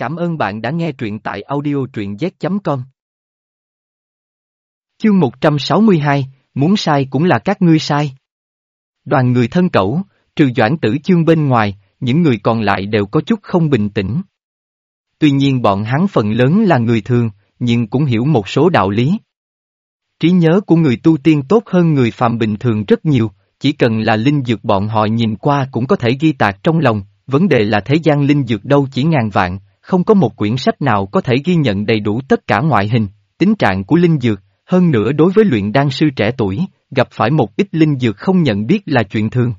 Cảm ơn bạn đã nghe truyện tại audio truyện z.com. Chương 162, muốn sai cũng là các ngươi sai. Đoàn người thân cẩu, trừ doãn tử chương bên ngoài, những người còn lại đều có chút không bình tĩnh. Tuy nhiên bọn hắn phần lớn là người thường, nhưng cũng hiểu một số đạo lý. Trí nhớ của người tu tiên tốt hơn người phàm bình thường rất nhiều, chỉ cần là linh dược bọn họ nhìn qua cũng có thể ghi tạc trong lòng, vấn đề là thế gian linh dược đâu chỉ ngàn vạn, không có một quyển sách nào có thể ghi nhận đầy đủ tất cả ngoại hình, tính trạng của linh dược, hơn nữa đối với luyện đan sư trẻ tuổi, gặp phải một ít linh dược không nhận biết là chuyện thường.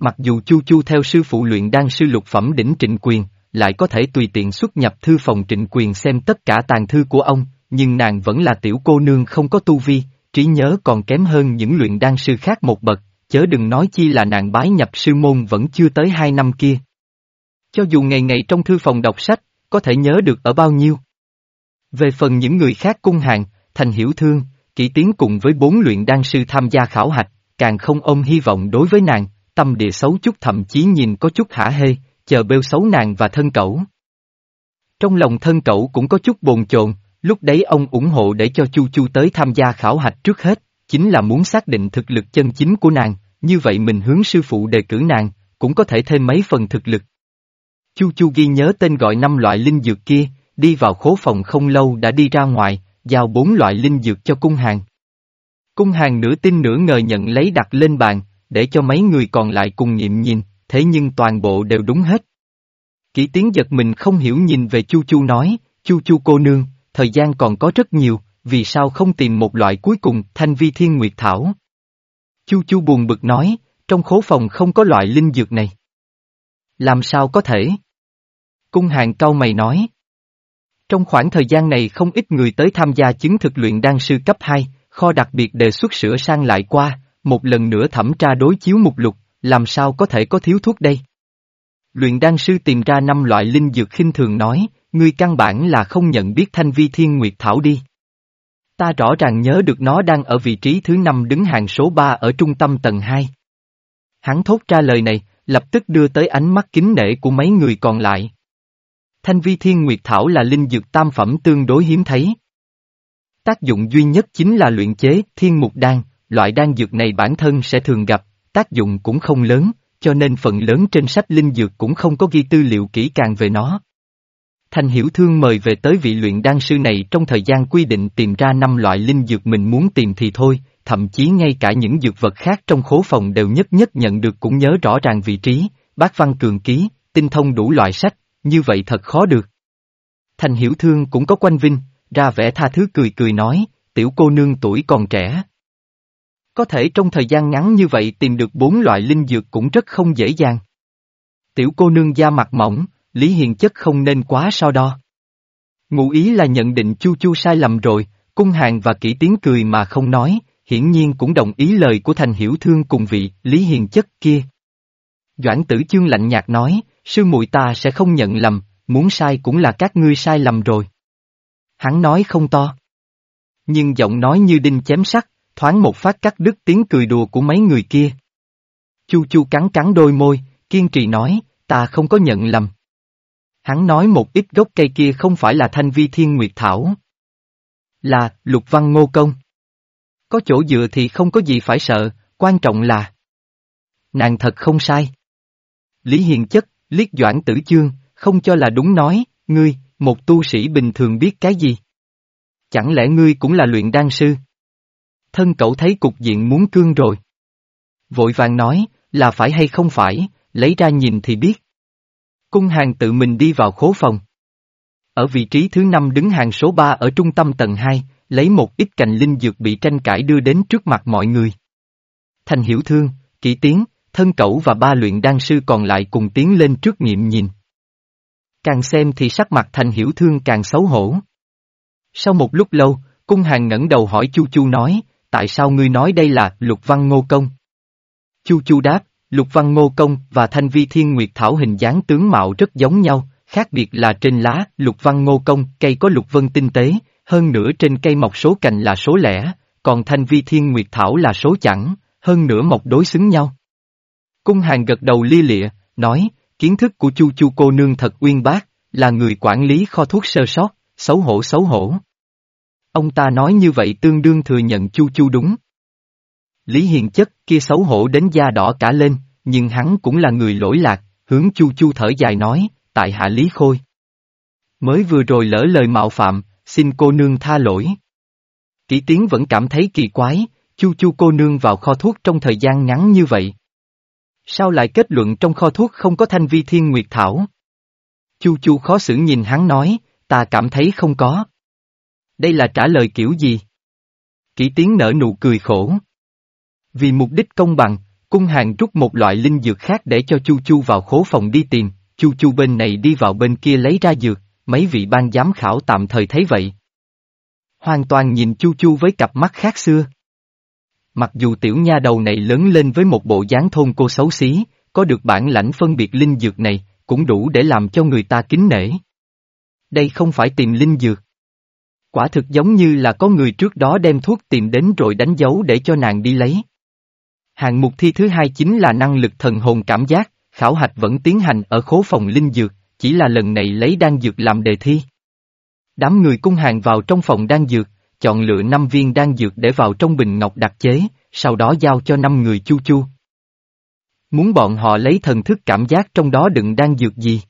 Mặc dù Chu Chu theo sư phụ luyện đan sư lục phẩm đỉnh trịnh quyền, lại có thể tùy tiện xuất nhập thư phòng trịnh quyền xem tất cả tàn thư của ông, nhưng nàng vẫn là tiểu cô nương không có tu vi, trí nhớ còn kém hơn những luyện đan sư khác một bậc, chớ đừng nói chi là nàng bái nhập sư môn vẫn chưa tới hai năm kia. Cho dù ngày ngày trong thư phòng đọc sách, có thể nhớ được ở bao nhiêu. Về phần những người khác cung hàng, thành hiểu thương, kỹ tiến cùng với bốn luyện đan sư tham gia khảo hạch, càng không ôm hy vọng đối với nàng, tâm địa xấu chút thậm chí nhìn có chút hả hê, chờ bêu xấu nàng và thân cẩu. Trong lòng thân cẩu cũng có chút bồn chồn, lúc đấy ông ủng hộ để cho Chu Chu tới tham gia khảo hạch trước hết, chính là muốn xác định thực lực chân chính của nàng, như vậy mình hướng sư phụ đề cử nàng, cũng có thể thêm mấy phần thực lực. Chu Chu ghi nhớ tên gọi năm loại linh dược kia, đi vào khố phòng không lâu đã đi ra ngoài, giao bốn loại linh dược cho cung hàng. Cung hàng nửa tin nửa ngờ nhận lấy đặt lên bàn, để cho mấy người còn lại cùng nghiệm nhìn, thế nhưng toàn bộ đều đúng hết. Kỷ tiến giật mình không hiểu nhìn về Chu Chu nói, Chu Chu cô nương, thời gian còn có rất nhiều, vì sao không tìm một loại cuối cùng, thanh vi thiên nguyệt thảo. Chu Chu buồn bực nói, trong khố phòng không có loại linh dược này. Làm sao có thể? Cung hàng cao mày nói. Trong khoảng thời gian này không ít người tới tham gia chứng thực luyện đan sư cấp 2, kho đặc biệt đề xuất sửa sang lại qua, một lần nữa thẩm tra đối chiếu mục lục, làm sao có thể có thiếu thuốc đây? Luyện đan sư tìm ra năm loại linh dược khinh thường nói, ngươi căn bản là không nhận biết thanh vi thiên nguyệt thảo đi. Ta rõ ràng nhớ được nó đang ở vị trí thứ năm đứng hàng số 3 ở trung tâm tầng 2. Hắn thốt ra lời này, lập tức đưa tới ánh mắt kính nể của mấy người còn lại. Thanh vi thiên nguyệt thảo là linh dược tam phẩm tương đối hiếm thấy. Tác dụng duy nhất chính là luyện chế thiên mục đan, loại đan dược này bản thân sẽ thường gặp, tác dụng cũng không lớn, cho nên phần lớn trên sách linh dược cũng không có ghi tư liệu kỹ càng về nó. Thanh hiểu thương mời về tới vị luyện đan sư này trong thời gian quy định tìm ra năm loại linh dược mình muốn tìm thì thôi, thậm chí ngay cả những dược vật khác trong khố phòng đều nhất nhất nhận được cũng nhớ rõ ràng vị trí, bác văn cường ký, tinh thông đủ loại sách, như vậy thật khó được. Thành hiểu thương cũng có quanh vinh, ra vẻ tha thứ cười cười nói, tiểu cô nương tuổi còn trẻ. Có thể trong thời gian ngắn như vậy tìm được bốn loại linh dược cũng rất không dễ dàng. Tiểu cô nương da mặt mỏng, Lý Hiền chất không nên quá so đo. Ngụ ý là nhận định Chu Chu sai lầm rồi, cung hàng và kỹ tiếng cười mà không nói, hiển nhiên cũng đồng ý lời của thành hiểu thương cùng vị Lý Hiền chất kia. Doãn tử chương lạnh nhạt nói, sư muội ta sẽ không nhận lầm, muốn sai cũng là các ngươi sai lầm rồi. Hắn nói không to. Nhưng giọng nói như đinh chém sắt, thoáng một phát cắt đứt tiếng cười đùa của mấy người kia. Chu chu cắn cắn đôi môi, kiên trì nói, ta không có nhận lầm. Hắn nói một ít gốc cây kia không phải là thanh vi thiên nguyệt thảo. Là, lục văn ngô công. Có chỗ dựa thì không có gì phải sợ, quan trọng là... Nàng thật không sai. Lý Hiền chất, liếc doãn tử chương, không cho là đúng nói, ngươi, một tu sĩ bình thường biết cái gì? Chẳng lẽ ngươi cũng là luyện đan sư? Thân cậu thấy cục diện muốn cương rồi. Vội vàng nói, là phải hay không phải, lấy ra nhìn thì biết. Cung hàng tự mình đi vào khố phòng. Ở vị trí thứ năm đứng hàng số 3 ở trung tâm tầng 2, lấy một ít cành linh dược bị tranh cãi đưa đến trước mặt mọi người. Thành hiểu thương, kỹ tiến, thân cẩu và ba luyện đan sư còn lại cùng tiến lên trước nghiệm nhìn. Càng xem thì sắc mặt thành hiểu thương càng xấu hổ. Sau một lúc lâu, cung hàng ngẩng đầu hỏi Chu Chu nói, tại sao ngươi nói đây là lục văn ngô công? Chu Chu đáp, lục văn ngô công và thanh vi thiên nguyệt thảo hình dáng tướng mạo rất giống nhau, khác biệt là trên lá, lục văn ngô công, cây có lục vân tinh tế, hơn nữa trên cây mọc số cành là số lẻ, còn thanh vi thiên nguyệt thảo là số chẵn, hơn nữa mọc đối xứng nhau. Cung hàng gật đầu lia lịa, nói, kiến thức của chu chu cô nương thật uyên bác, là người quản lý kho thuốc sơ sót, xấu hổ xấu hổ. Ông ta nói như vậy tương đương thừa nhận Chu Chu đúng. Lý Hiền chất kia xấu hổ đến da đỏ cả lên, nhưng hắn cũng là người lỗi lạc, hướng Chu Chu thở dài nói, tại hạ Lý Khôi. Mới vừa rồi lỡ lời mạo phạm, xin cô nương tha lỗi. Kỷ tiến vẫn cảm thấy kỳ quái, Chu Chu cô nương vào kho thuốc trong thời gian ngắn như vậy. Sao lại kết luận trong kho thuốc không có thanh vi thiên nguyệt thảo? Chu Chu khó xử nhìn hắn nói, ta cảm thấy không có. Đây là trả lời kiểu gì? Kỷ tiến nở nụ cười khổ. Vì mục đích công bằng, cung hàng rút một loại linh dược khác để cho Chu Chu vào khố phòng đi tìm, Chu Chu bên này đi vào bên kia lấy ra dược, mấy vị ban giám khảo tạm thời thấy vậy. Hoàn toàn nhìn Chu Chu với cặp mắt khác xưa. Mặc dù tiểu nha đầu này lớn lên với một bộ dáng thôn cô xấu xí, có được bản lãnh phân biệt linh dược này, cũng đủ để làm cho người ta kính nể. Đây không phải tìm linh dược. Quả thực giống như là có người trước đó đem thuốc tìm đến rồi đánh dấu để cho nàng đi lấy. Hạng mục thi thứ hai chính là năng lực thần hồn cảm giác, khảo hạch vẫn tiến hành ở khố phòng linh dược, chỉ là lần này lấy đan dược làm đề thi. Đám người cung hàng vào trong phòng đan dược, chọn lựa 5 viên đan dược để vào trong bình ngọc đặc chế, sau đó giao cho 5 người chu chu. Muốn bọn họ lấy thần thức cảm giác trong đó đựng đan dược gì?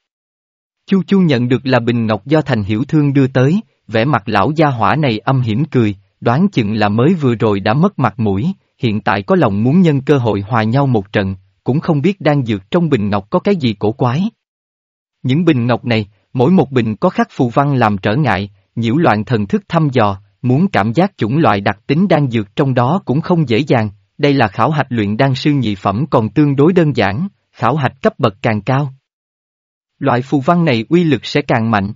Chu chu nhận được là bình ngọc do thành hiểu thương đưa tới, vẻ mặt lão gia hỏa này âm hiểm cười, đoán chừng là mới vừa rồi đã mất mặt mũi, hiện tại có lòng muốn nhân cơ hội hòa nhau một trận, cũng không biết đan dược trong bình ngọc có cái gì cổ quái. Những bình ngọc này, mỗi một bình có khắc phù văn làm trở ngại, nhiễu loạn thần thức thăm dò, muốn cảm giác chủng loại đặc tính đan dược trong đó cũng không dễ dàng, đây là khảo hạch luyện đan sư nhị phẩm còn tương đối đơn giản, khảo hạch cấp bậc càng cao. Loại phù văn này uy lực sẽ càng mạnh.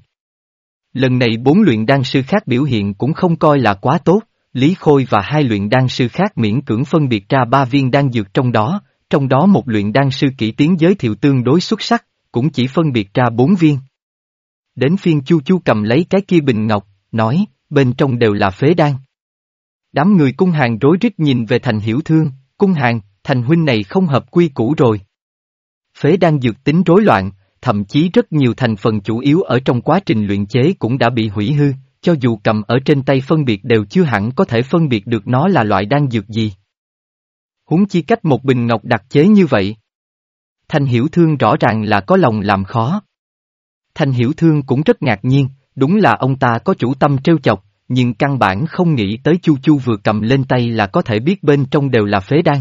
Lần này bốn luyện đan sư khác biểu hiện cũng không coi là quá tốt, Lý Khôi và hai luyện đan sư khác miễn cưỡng phân biệt ra ba viên đan dược trong đó, trong đó một luyện đan sư kỹ tiến giới thiệu tương đối xuất sắc, cũng chỉ phân biệt ra bốn viên. Đến phiên Chu Chu cầm lấy cái kia bình ngọc, nói, bên trong đều là phế đan. Đám người cung hàng rối rít nhìn về thành hiểu thương, cung hàng, thành huynh này không hợp quy củ rồi. Phế đan dược tính rối loạn, thậm chí rất nhiều thành phần chủ yếu ở trong quá trình luyện chế cũng đã bị hủy hư, cho dù cầm ở trên tay phân biệt đều chưa hẳn có thể phân biệt được nó là loại đan dược gì. Huống chi cách một bình ngọc đặc chế như vậy. Thanh hiểu thương rõ ràng là có lòng làm khó. Thanh hiểu thương cũng rất ngạc nhiên, đúng là ông ta có chủ tâm trêu chọc, nhưng căn bản không nghĩ tới Chu Chu vừa cầm lên tay là có thể biết bên trong đều là phế đan.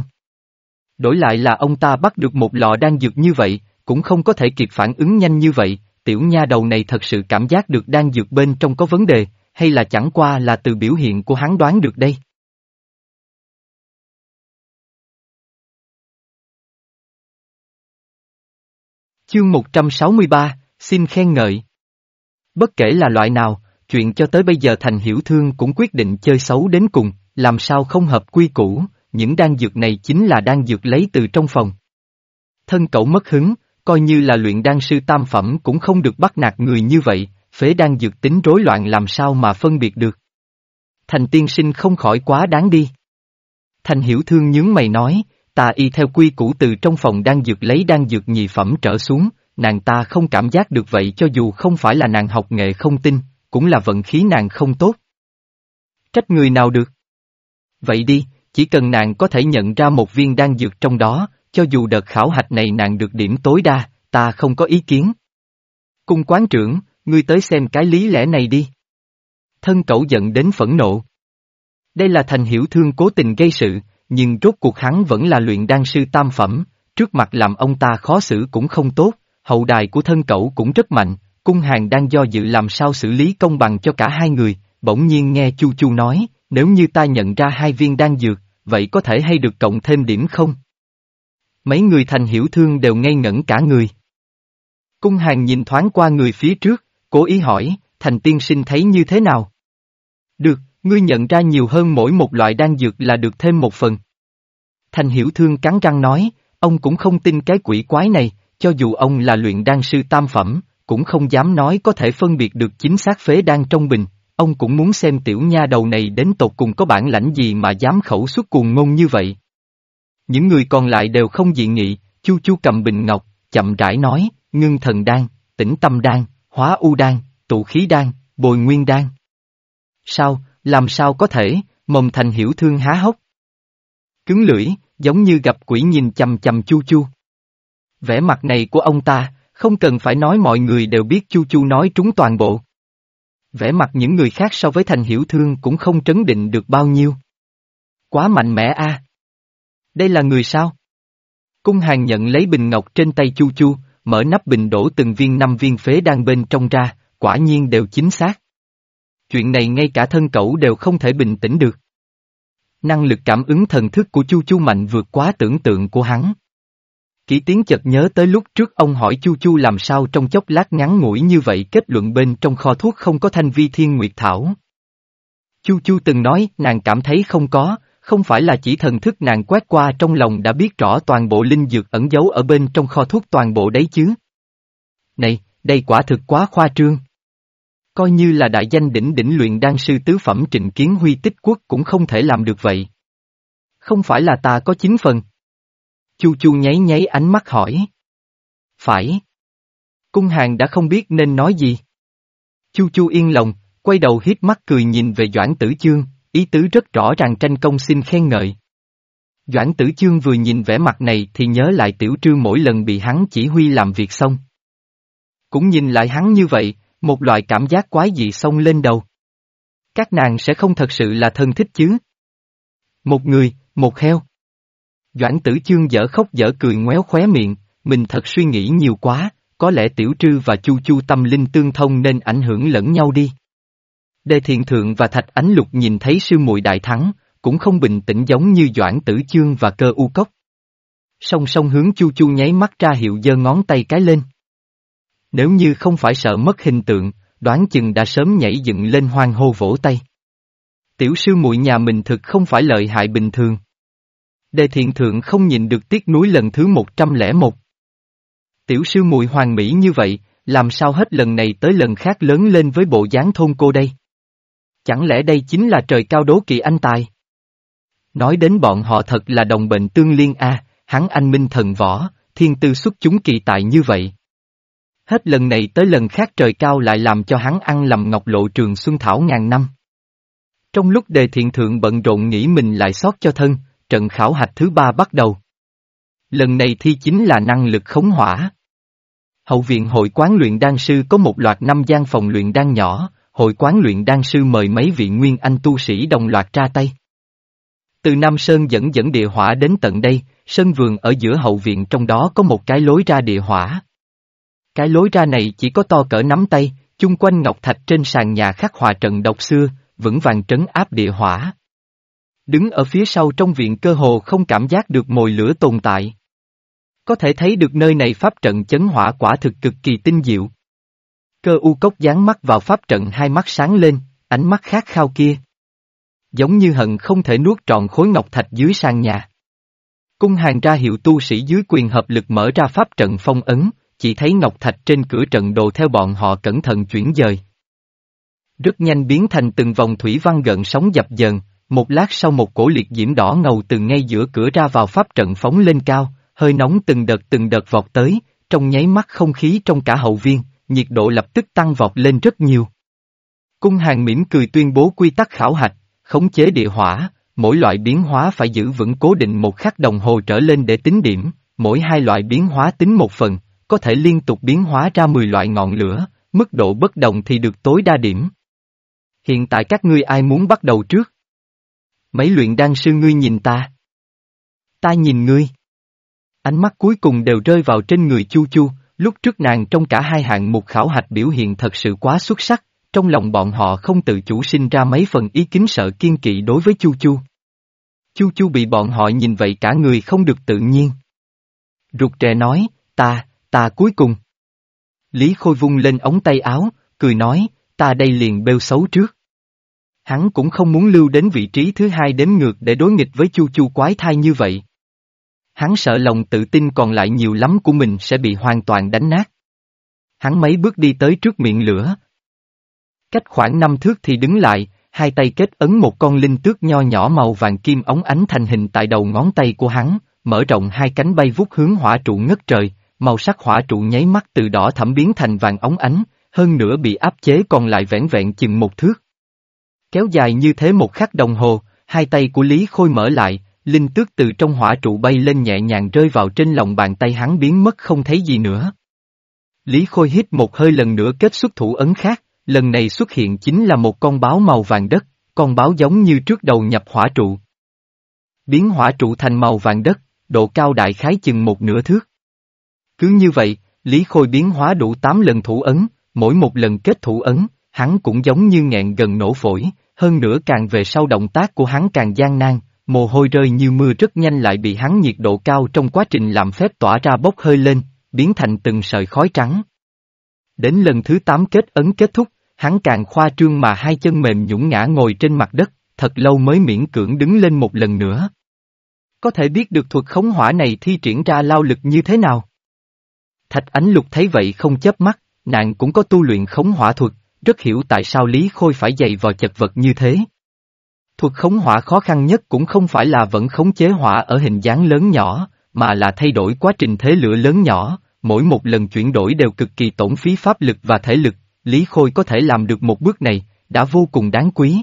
Đổi lại là ông ta bắt được một lọ đan dược như vậy, cũng không có thể kịp phản ứng nhanh như vậy, tiểu nha đầu này thật sự cảm giác được đan dược bên trong có vấn đề, hay là chẳng qua là từ biểu hiện của hắn đoán được đây. Chương 163, xin khen ngợi. Bất kể là loại nào, chuyện cho tới bây giờ thành hiểu thương cũng quyết định chơi xấu đến cùng, làm sao không hợp quy củ, những đan dược này chính là đan dược lấy từ trong phòng. Thân cậu mất hứng, coi như là luyện đan sư tam phẩm cũng không được bắt nạt người như vậy, phế đan dược tính rối loạn làm sao mà phân biệt được. Thành tiên sinh không khỏi quá đáng đi. Thành hiểu thương nhướng mày nói, ta y theo quy củ từ trong phòng đan dược lấy đan dược nhị phẩm trở xuống, nàng ta không cảm giác được vậy cho dù không phải là nàng học nghệ không tin, cũng là vận khí nàng không tốt. Trách người nào được? Vậy đi, chỉ cần nàng có thể nhận ra một viên đan dược trong đó, cho dù đợt khảo hạch này nàng được điểm tối đa, ta không có ý kiến. Cung quán trưởng, ngươi tới xem cái lý lẽ này đi. Thân cẩu giận đến phẫn nộ. Đây là thành hiểu thương cố tình gây sự, nhưng rốt cuộc hắn vẫn là luyện đan sư tam phẩm, trước mặt làm ông ta khó xử cũng không tốt, hậu đài của thân cẩu cũng rất mạnh, cung hàng đang do dự làm sao xử lý công bằng cho cả hai người, bỗng nhiên nghe Chu Chu nói, nếu như ta nhận ra hai viên đan dược, vậy có thể hay được cộng thêm điểm không? Mấy người thành hiểu thương đều ngây ngẩn cả người. Cung hàng nhìn thoáng qua người phía trước, cố ý hỏi, thành tiên sinh thấy như thế nào? Được, ngươi nhận ra nhiều hơn mỗi một loại đan dược là được thêm một phần. Thành hiểu thương cắn răng nói, ông cũng không tin cái quỷ quái này, cho dù ông là luyện đan sư tam phẩm, cũng không dám nói có thể phân biệt được chính xác phế đan trong bình, ông cũng muốn xem tiểu nha đầu này đến tột cùng có bản lãnh gì mà dám khẩu xuất cuồng ngôn như vậy. Những người còn lại đều không dị nghị, chu chu cầm bình ngọc, chậm rãi nói, ngưng thần đan, tĩnh tâm đan, Hóa u đan, tụ khí đan, bồi nguyên đan. Sao, làm sao có thể, mồng thành hiểu thương há hốc. Cứng lưỡi, giống như gặp quỷ nhìn chầm chầm chu chu. Vẻ mặt này của ông ta, không cần phải nói mọi người đều biết chu chu nói trúng toàn bộ. Vẻ mặt những người khác so với thành hiểu thương cũng không trấn định được bao nhiêu. Quá mạnh mẽ a. Đây là người sao? Cung hàng nhận lấy bình ngọc trên tay chu chu, mở nắp bình đổ từng viên năm viên phế đang bên trong ra, quả nhiên đều chính xác. Chuyện này ngay cả thân cậu đều không thể bình tĩnh được. Năng lực cảm ứng thần thức của Chu Chu mạnh vượt quá tưởng tượng của hắn. Kỷ tiến chợt nhớ tới lúc trước ông hỏi Chu Chu làm sao trong chốc lát ngắn ngủi như vậy kết luận bên trong kho thuốc không có thanh vi thiên nguyệt thảo. Chu Chu từng nói nàng cảm thấy không có, không phải là chỉ thần thức nàng quét qua trong lòng đã biết rõ toàn bộ linh dược ẩn giấu ở bên trong kho thuốc toàn bộ đấy chứ. Này, đây quả thực quá khoa trương. Coi như là đại danh đỉnh đỉnh luyện đan sư tứ phẩm trịnh kiến huy tích quốc cũng không thể làm được vậy. Không phải là ta có chín phần. Chu chu nháy nháy ánh mắt hỏi. Phải. Cung hàng đã không biết nên nói gì. Chu chu yên lòng, quay đầu hít mắt cười nhìn về Doãn Tử Chương, ý tứ rất rõ ràng tranh công xin khen ngợi. Doãn Tử Chương vừa nhìn vẻ mặt này thì nhớ lại tiểu trư mỗi lần bị hắn chỉ huy làm việc xong. Cũng nhìn lại hắn như vậy, một loại cảm giác quái dị xông lên đầu. Các nàng sẽ không thật sự là thân thích chứ. Một người, một heo. Doãn tử chương dở khóc dở cười ngoéo khóe miệng, mình thật suy nghĩ nhiều quá, có lẽ tiểu trư và chu chu tâm linh tương thông nên ảnh hưởng lẫn nhau đi. Đề thiện thượng và thạch ánh lục nhìn thấy sư muội đại thắng, cũng không bình tĩnh giống như doãn tử chương và cơ u cốc. Song song hướng chu chu nháy mắt ra hiệu giơ ngón tay cái lên. Nếu như không phải sợ mất hình tượng, đoán chừng đã sớm nhảy dựng lên hoang hô vỗ tay. Tiểu sư muội nhà mình thực không phải lợi hại bình thường. Đề thiện thượng không nhìn được tiếc núi lần thứ 101. Tiểu sư muội hoàng mỹ như vậy, làm sao hết lần này tới lần khác lớn lên với bộ dáng thôn cô đây? Chẳng lẽ đây chính là trời cao đố kỵ anh tài? Nói đến bọn họ thật là đồng bệnh tương liên a, hắn anh minh thần võ, thiên tư xuất chúng kỳ tại như vậy. Hết lần này tới lần khác trời cao lại làm cho hắn ăn lầm ngọc lộ trường xuân thảo ngàn năm. Trong lúc đề thiện thượng bận rộn nghĩ mình lại sót cho thân, trận khảo hạch thứ ba bắt đầu. Lần này thi chính là năng lực khống hỏa. Hậu viện hội quán luyện đan sư có một loạt năm gian phòng luyện đan nhỏ, hội quán luyện đan sư mời mấy vị nguyên anh tu sĩ đồng loạt ra tay. Từ Nam Sơn dẫn dẫn địa hỏa đến tận đây, sân vườn ở giữa hậu viện trong đó có một cái lối ra địa hỏa. Cái lối ra này chỉ có to cỡ nắm tay, chung quanh ngọc thạch trên sàn nhà khắc hòa trận độc xưa, vững vàng trấn áp địa hỏa. Đứng ở phía sau trong viện cơ hồ không cảm giác được mồi lửa tồn tại. Có thể thấy được nơi này pháp trận chấn hỏa quả thực cực kỳ tinh diệu. Cơ u cốc dán mắt vào pháp trận hai mắt sáng lên, ánh mắt khát khao kia. Giống như hận không thể nuốt trọn khối ngọc thạch dưới sàn nhà. Cung hàng ra hiệu tu sĩ dưới quyền hợp lực mở ra pháp trận phong ấn, chỉ thấy ngọc thạch trên cửa trận đồ theo bọn họ cẩn thận chuyển dời. Rất nhanh biến thành từng vòng thủy văn gợn sóng dập dờn, một lát sau một cổ liệt diễm đỏ ngầu từ ngay giữa cửa ra vào pháp trận phóng lên cao, hơi nóng từng đợt từng đợt vọt tới, trong nháy mắt không khí trong cả hậu viên, nhiệt độ lập tức tăng vọt lên rất nhiều. Cung hàng mỉm cười tuyên bố quy tắc khảo hạch, khống chế địa hỏa, mỗi loại biến hóa phải giữ vững cố định một khắc đồng hồ trở lên để tính điểm, mỗi hai loại biến hóa tính một phần, có thể liên tục biến hóa ra 10 loại ngọn lửa, mức độ bất đồng thì được tối đa điểm. Hiện tại các ngươi ai muốn bắt đầu trước? Mấy luyện đan sư ngươi nhìn ta. Ta nhìn ngươi. Ánh mắt cuối cùng đều rơi vào trên người Chu Chu, lúc trước nàng trong cả hai hạng mục khảo hạch biểu hiện thật sự quá xuất sắc, trong lòng bọn họ không tự chủ sinh ra mấy phần ý kính sợ kiên kỵ đối với Chu Chu. Chu Chu bị bọn họ nhìn vậy cả người không được tự nhiên. Rụt trẻ nói, ta, ta cuối cùng. Lý Khôi vung lên ống tay áo, cười nói, ta đây liền bêu xấu trước. Hắn cũng không muốn lưu đến vị trí thứ hai đếm ngược để đối nghịch với chu chu quái thai như vậy. Hắn sợ lòng tự tin còn lại nhiều lắm của mình sẽ bị hoàn toàn đánh nát. Hắn mấy bước đi tới trước miệng lửa. Cách khoảng năm thước thì đứng lại, hai tay kết ấn một con linh tước nho nhỏ màu vàng kim ống ánh thành hình tại đầu ngón tay của hắn, mở rộng hai cánh bay vút hướng hỏa trụ ngất trời, màu sắc hỏa trụ nháy mắt từ đỏ thẫm biến thành vàng ống ánh, hơn nữa bị áp chế còn lại vẻn vẹn chừng một thước. Kéo dài như thế một khắc đồng hồ, hai tay của Lý Khôi mở lại, linh tước từ trong hỏa trụ bay lên nhẹ nhàng rơi vào trên lòng bàn tay hắn biến mất không thấy gì nữa. Lý Khôi hít một hơi lần nữa kết xuất thủ ấn khác, lần này xuất hiện chính là một con báo màu vàng đất, con báo giống như trước đầu nhập hỏa trụ. Biến hỏa trụ thành màu vàng đất, độ cao đại khái chừng một nửa thước. Cứ như vậy, Lý Khôi biến hóa đủ 8 lần thủ ấn, mỗi một lần kết thủ ấn, hắn cũng giống như nghẹn gần nổ phổi, hơn nữa càng về sau động tác của hắn càng gian nan, mồ hôi rơi như mưa rất nhanh lại bị hắn nhiệt độ cao trong quá trình làm phép tỏa ra bốc hơi lên, biến thành từng sợi khói trắng. Đến lần thứ 8 kết ấn kết thúc, hắn càng khoa trương mà hai chân mềm nhũng ngã ngồi trên mặt đất, thật lâu mới miễn cưỡng đứng lên một lần nữa. Có thể biết được thuật khống hỏa này thi triển ra lao lực như thế nào? Thạch Ánh Lục thấy vậy không chớp mắt, nàng cũng có tu luyện khống hỏa thuật, rất hiểu tại sao Lý Khôi phải dày vào chật vật như thế. Thuật khống hỏa khó khăn nhất cũng không phải là vẫn khống chế hỏa ở hình dáng lớn nhỏ, mà là thay đổi quá trình thế lửa lớn nhỏ, mỗi một lần chuyển đổi đều cực kỳ tổn phí pháp lực và thể lực, Lý Khôi có thể làm được một bước này, đã vô cùng đáng quý.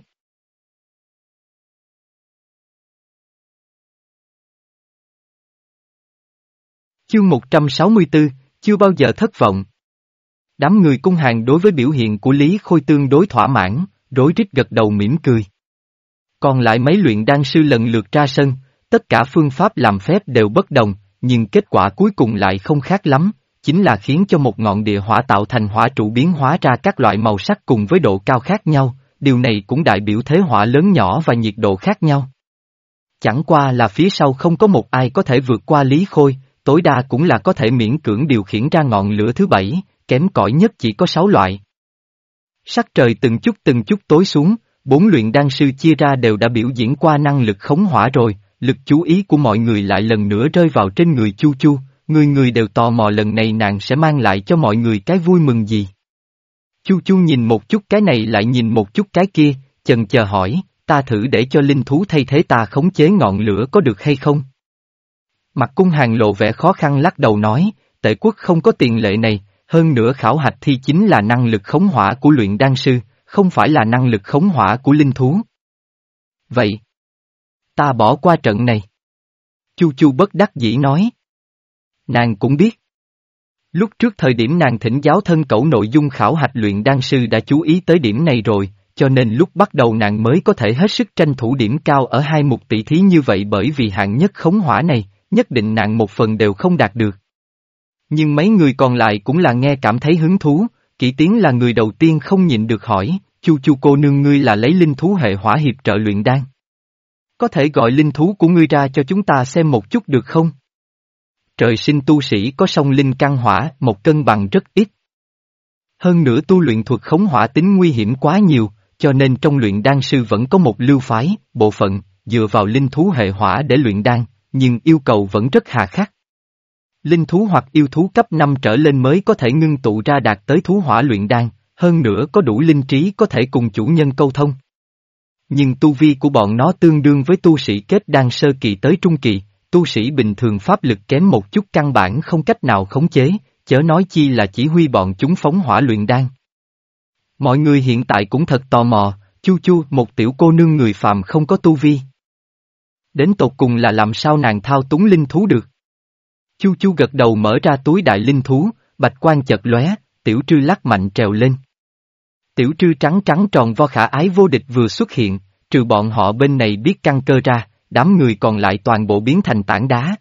Chương 164, chưa bao giờ thất vọng. Đám người cung hàng đối với biểu hiện của Lý Khôi tương đối thỏa mãn, rối rít gật đầu mỉm cười. Còn lại mấy luyện đan sư lần lượt ra sân, tất cả phương pháp làm phép đều bất đồng, nhưng kết quả cuối cùng lại không khác lắm, chính là khiến cho một ngọn địa hỏa tạo thành hỏa trụ biến hóa ra các loại màu sắc cùng với độ cao khác nhau, điều này cũng đại biểu thế hỏa lớn nhỏ và nhiệt độ khác nhau. Chẳng qua là phía sau không có một ai có thể vượt qua Lý Khôi, tối đa cũng là có thể miễn cưỡng điều khiển ra ngọn lửa thứ bảy, kém cỏi nhất chỉ có sáu loại. Sắc trời từng chút từng chút tối xuống, bốn luyện đan sư chia ra đều đã biểu diễn qua năng lực khống hỏa rồi, lực chú ý của mọi người lại lần nữa rơi vào trên người Chu Chu, người người đều tò mò lần này nàng sẽ mang lại cho mọi người cái vui mừng gì. Chu Chu nhìn một chút cái này lại nhìn một chút cái kia, chần chờ hỏi, ta thử để cho linh thú thay thế ta khống chế ngọn lửa có được hay không? Mặt cung hàng lộ vẻ khó khăn lắc đầu nói, tệ quốc không có tiền lệ này, hơn nữa khảo hạch thi chính là năng lực khống hỏa của luyện đan sư, không phải là năng lực khống hỏa của linh thú. Vậy, ta bỏ qua trận này. Chu Chu bất đắc dĩ nói. Nàng cũng biết. Lúc trước thời điểm nàng thỉnh giáo thân cẩu nội dung khảo hạch luyện đan sư đã chú ý tới điểm này rồi, cho nên lúc bắt đầu nàng mới có thể hết sức tranh thủ điểm cao ở hai mục tỷ thí như vậy bởi vì hạng nhất khống hỏa này, nhất định nàng một phần đều không đạt được. Nhưng mấy người còn lại cũng là nghe cảm thấy hứng thú, kỷ tiến là người đầu tiên không nhịn được hỏi, chu chu cô nương ngươi là lấy linh thú hệ hỏa hiệp trợ luyện đan. Có thể gọi linh thú của ngươi ra cho chúng ta xem một chút được không? Trời sinh tu sĩ có song linh căn hỏa, một cân bằng rất ít. Hơn nữa tu luyện thuật khống hỏa tính nguy hiểm quá nhiều, cho nên trong luyện đan sư vẫn có một lưu phái, bộ phận, dựa vào linh thú hệ hỏa để luyện đan, nhưng yêu cầu vẫn rất hà khắc. Linh thú hoặc yêu thú cấp 5 trở lên mới có thể ngưng tụ ra đạt tới thú hỏa luyện đan, hơn nữa có đủ linh trí có thể cùng chủ nhân câu thông. Nhưng tu vi của bọn nó tương đương với tu sĩ kết đan sơ kỳ tới trung kỳ, tu sĩ bình thường pháp lực kém một chút căn bản không cách nào khống chế, chớ nói chi là chỉ huy bọn chúng phóng hỏa luyện đan. Mọi người hiện tại cũng thật tò mò, chu chu một tiểu cô nương người phàm không có tu vi. Đến tột cùng là làm sao nàng thao túng linh thú được. Chu chu gật đầu mở ra túi đại linh thú, bạch quan chật lóe, tiểu trư lắc mạnh trèo lên. Tiểu trư trắng trắng tròn vo khả ái vô địch vừa xuất hiện, trừ bọn họ bên này biết căng cơ ra, đám người còn lại toàn bộ biến thành tảng đá.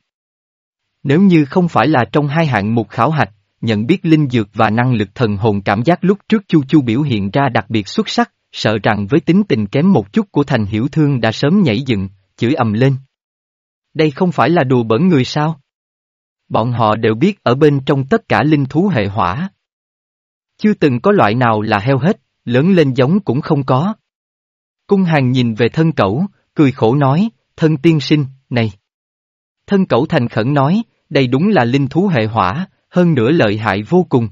Nếu như không phải là trong hai hạng mục khảo hạch, nhận biết linh dược và năng lực thần hồn cảm giác lúc trước Chu Chu biểu hiện ra đặc biệt xuất sắc, sợ rằng với tính tình kém một chút của thành hiểu thương đã sớm nhảy dựng, chửi ầm lên. Đây không phải là đùa bẩn người sao? Bọn họ đều biết ở bên trong tất cả linh thú hệ hỏa. Chưa từng có loại nào là heo hết, lớn lên giống cũng không có. Cung hàng nhìn về thân cẩu, cười khổ nói, thân tiên sinh, này. Thân cẩu thành khẩn nói, đây đúng là linh thú hệ hỏa, hơn nữa lợi hại vô cùng.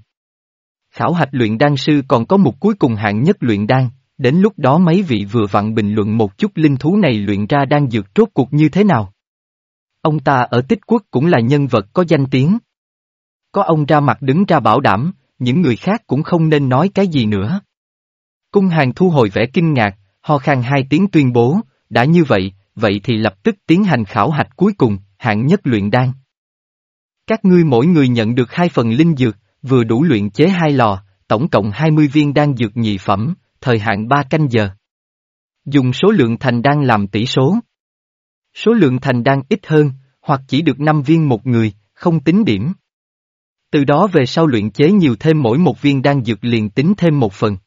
Khảo hạch luyện đan sư còn có một cuối cùng hạng nhất luyện đan, đến lúc đó mấy vị vừa vặn bình luận một chút linh thú này luyện ra đang dược trốt cuộc như thế nào. Ông ta ở tích quốc cũng là nhân vật có danh tiếng. Có ông ra mặt đứng ra bảo đảm, những người khác cũng không nên nói cái gì nữa. Cung hàng thu hồi vẻ kinh ngạc, ho khan hai tiếng tuyên bố, đã như vậy, vậy thì lập tức tiến hành khảo hạch cuối cùng, hạng nhất luyện đan. Các ngươi mỗi người nhận được hai phần linh dược, vừa đủ luyện chế hai lò, tổng cộng 20 viên đan dược nhị phẩm, thời hạn 3 canh giờ. Dùng số lượng thành đan làm tỷ số. Số lượng thành đan ít hơn, hoặc chỉ được 5 viên một người, không tính điểm. Từ đó về sau luyện chế nhiều thêm mỗi một viên đan dược liền tính thêm một phần.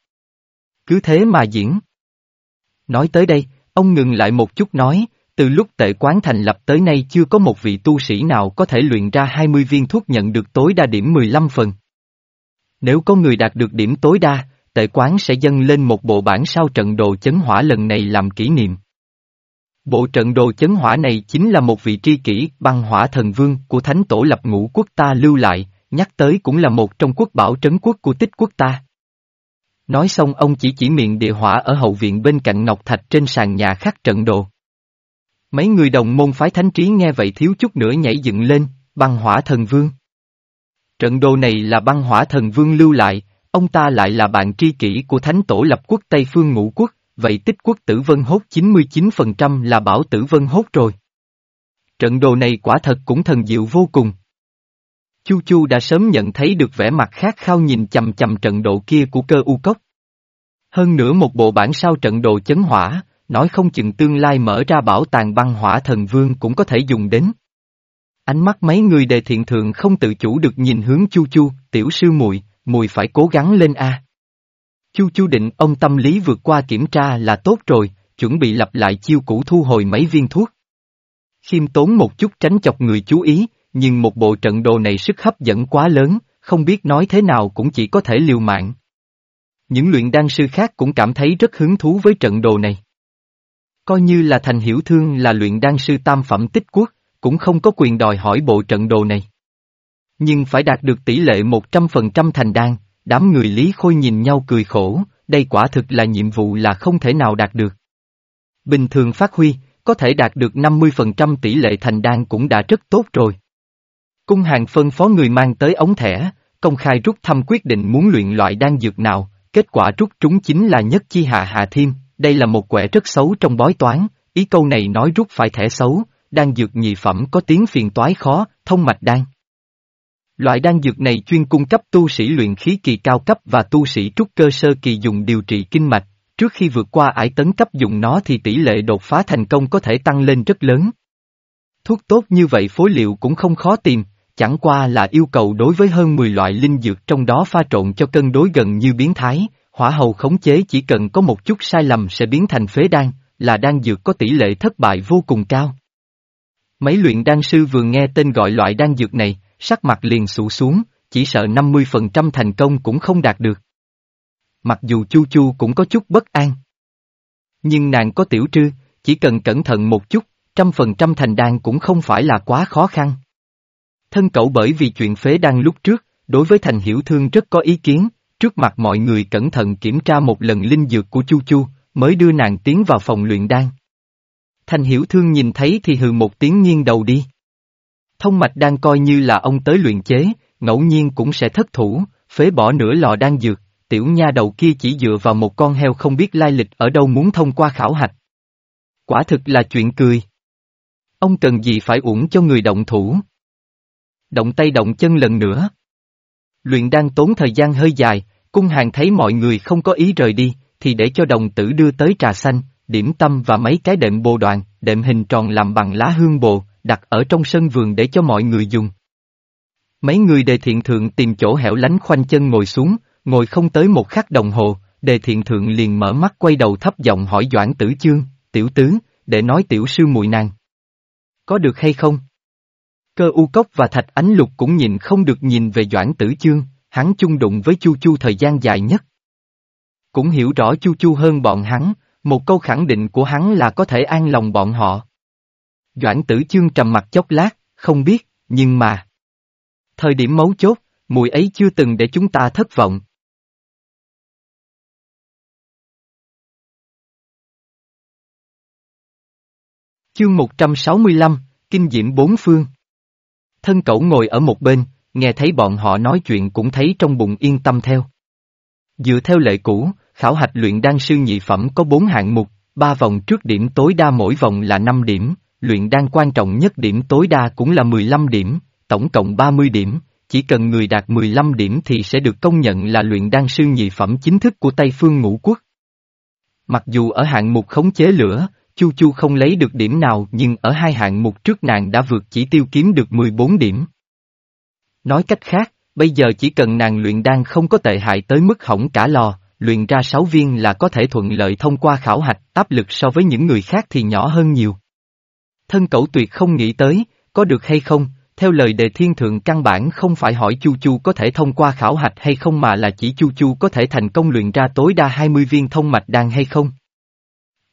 Cứ thế mà diễn. Nói tới đây, ông ngừng lại một chút nói, từ lúc tệ quán thành lập tới nay chưa có một vị tu sĩ nào có thể luyện ra 20 viên thuốc nhận được tối đa điểm 15 phần. Nếu có người đạt được điểm tối đa, tệ quán sẽ dâng lên một bộ bản sao trận đồ chấn hỏa lần này làm kỷ niệm. Bộ trận đồ chấn hỏa này chính là một vị tri kỷ băng hỏa thần vương của thánh tổ lập ngũ quốc ta lưu lại, nhắc tới cũng là một trong quốc bảo trấn quốc của tích quốc ta. Nói xong ông chỉ chỉ miệng địa hỏa ở hậu viện bên cạnh ngọc thạch trên sàn nhà khắc trận đồ. Mấy người đồng môn phái thánh trí nghe vậy thiếu chút nữa nhảy dựng lên, băng hỏa thần vương. Trận đồ này là băng hỏa thần vương lưu lại, ông ta lại là bạn tri kỷ của thánh tổ lập quốc Tây Phương Ngũ Quốc, vậy tích quốc tử vân hốt 99% là bảo tử vân hốt rồi. Trận đồ này quả thật cũng thần diệu vô cùng. Chu Chu đã sớm nhận thấy được vẻ mặt khát khao nhìn chầm chầm trận độ kia của cơ u cốc. Hơn nữa một bộ bản sao trận đồ chấn hỏa, nói không chừng tương lai mở ra bảo tàng băng hỏa thần vương cũng có thể dùng đến. Ánh mắt mấy người đề thiện thượng không tự chủ được nhìn hướng Chu Chu, tiểu sư muội, mùi phải cố gắng lên a. Chu Chu định ông tâm lý vượt qua kiểm tra là tốt rồi, chuẩn bị lặp lại chiêu cũ thu hồi mấy viên thuốc. Khiêm tốn một chút tránh chọc người chú ý, nhưng một bộ trận đồ này sức hấp dẫn quá lớn, không biết nói thế nào cũng chỉ có thể liều mạng. Những luyện đan sư khác cũng cảm thấy rất hứng thú với trận đồ này. Coi như là thành hiểu thương là luyện đan sư tam phẩm tích quốc, cũng không có quyền đòi hỏi bộ trận đồ này. Nhưng phải đạt được tỷ lệ 100% thành đan, đám người Lý Khôi nhìn nhau cười khổ, đây quả thực là nhiệm vụ là không thể nào đạt được. Bình thường phát huy, có thể đạt được 50% tỷ lệ thành đan cũng đã rất tốt rồi. Cung hàng phân phó người mang tới ống thẻ, công khai rút thăm quyết định muốn luyện loại đan dược nào, kết quả rút trúng chính là nhất chi hạ hạ thiêm, đây là một quẻ rất xấu trong bói toán, ý câu này nói rút phải thẻ xấu, đan dược nhị phẩm có tiếng phiền toái khó, thông mạch đan. Loại đan dược này chuyên cung cấp tu sĩ luyện khí kỳ cao cấp và tu sĩ trúc cơ sơ kỳ dùng điều trị kinh mạch, trước khi vượt qua ải tấn cấp dùng nó thì tỷ lệ đột phá thành công có thể tăng lên rất lớn. Thuốc tốt như vậy phối liệu cũng không khó tìm, chẳng qua là yêu cầu đối với hơn 10 loại linh dược trong đó pha trộn cho cân đối gần như biến thái, hỏa hầu khống chế chỉ cần có một chút sai lầm sẽ biến thành phế đan, là đan dược có tỷ lệ thất bại vô cùng cao. Mấy luyện đan sư vừa nghe tên gọi loại đan dược này, sắc mặt liền sụ xuống, chỉ sợ 50% thành công cũng không đạt được. Mặc dù Chu Chu cũng có chút bất an. Nhưng nàng có tiểu trư, chỉ cần cẩn thận một chút, trăm phần trăm thành đan cũng không phải là quá khó khăn. Thân cậu bởi vì chuyện phế đan lúc trước, đối với thành hiểu thương rất có ý kiến, trước mặt mọi người cẩn thận kiểm tra một lần linh dược của Chu Chu, mới đưa nàng tiến vào phòng luyện đan. Thành hiểu thương nhìn thấy thì hừ một tiếng nghiêng đầu đi. Thông mạch đang coi như là ông tới luyện chế, ngẫu nhiên cũng sẽ thất thủ, phế bỏ nửa lò đang dược, tiểu nha đầu kia chỉ dựa vào một con heo không biết lai lịch ở đâu muốn thông qua khảo hạch. Quả thực là chuyện cười. Ông cần gì phải uổng cho người động thủ. Động tay động chân lần nữa. Luyện đang tốn thời gian hơi dài, cung hàng thấy mọi người không có ý rời đi, thì để cho đồng tử đưa tới trà xanh, điểm tâm và mấy cái đệm bồ đoàn, đệm hình tròn làm bằng lá hương bồ, đặt ở trong sân vườn để cho mọi người dùng. Mấy người đề thiện thượng tìm chỗ hẻo lánh khoanh chân ngồi xuống, ngồi không tới một khắc đồng hồ, đề thiện thượng liền mở mắt quay đầu thấp giọng hỏi Doãn Tử Chương, tiểu tứ, để nói tiểu sư mùi nàng. Có được hay không? Cơ u cốc và thạch ánh lục cũng nhìn không được nhìn về Doãn Tử Chương, hắn chung đụng với Chu Chu thời gian dài nhất. Cũng hiểu rõ Chu Chu hơn bọn hắn, một câu khẳng định của hắn là có thể an lòng bọn họ. Doãn tử chương trầm mặt chốc lát, không biết, nhưng mà. Thời điểm mấu chốt, mùi ấy chưa từng để chúng ta thất vọng. Chương 165, Kinh diễm bốn phương. Thân cậu ngồi ở một bên, nghe thấy bọn họ nói chuyện cũng thấy trong bụng yên tâm theo. Dựa theo lệ cũ, khảo hạch luyện đan sư nhị phẩm có bốn hạng mục, ba vòng trước điểm tối đa mỗi vòng là 5 điểm, luyện đan quan trọng nhất điểm tối đa cũng là 15 điểm, tổng cộng 30 điểm, chỉ cần người đạt 15 điểm thì sẽ được công nhận là luyện đan sư nhị phẩm chính thức của Tây Phương Ngũ Quốc. Mặc dù ở hạng mục khống chế lửa, Chu Chu không lấy được điểm nào nhưng ở hai hạng mục trước nàng đã vượt chỉ tiêu kiếm được 14 điểm. Nói cách khác, bây giờ chỉ cần nàng luyện đan không có tệ hại tới mức hỏng cả lò, luyện ra 6 viên là có thể thuận lợi thông qua khảo hạch, áp lực so với những người khác thì nhỏ hơn nhiều. Thân cẩu tuyệt không nghĩ tới, có được hay không, theo lời đề thiên thượng căn bản không phải hỏi Chu Chu có thể thông qua khảo hạch hay không mà là chỉ Chu Chu có thể thành công luyện ra tối đa 20 viên thông mạch đan hay không.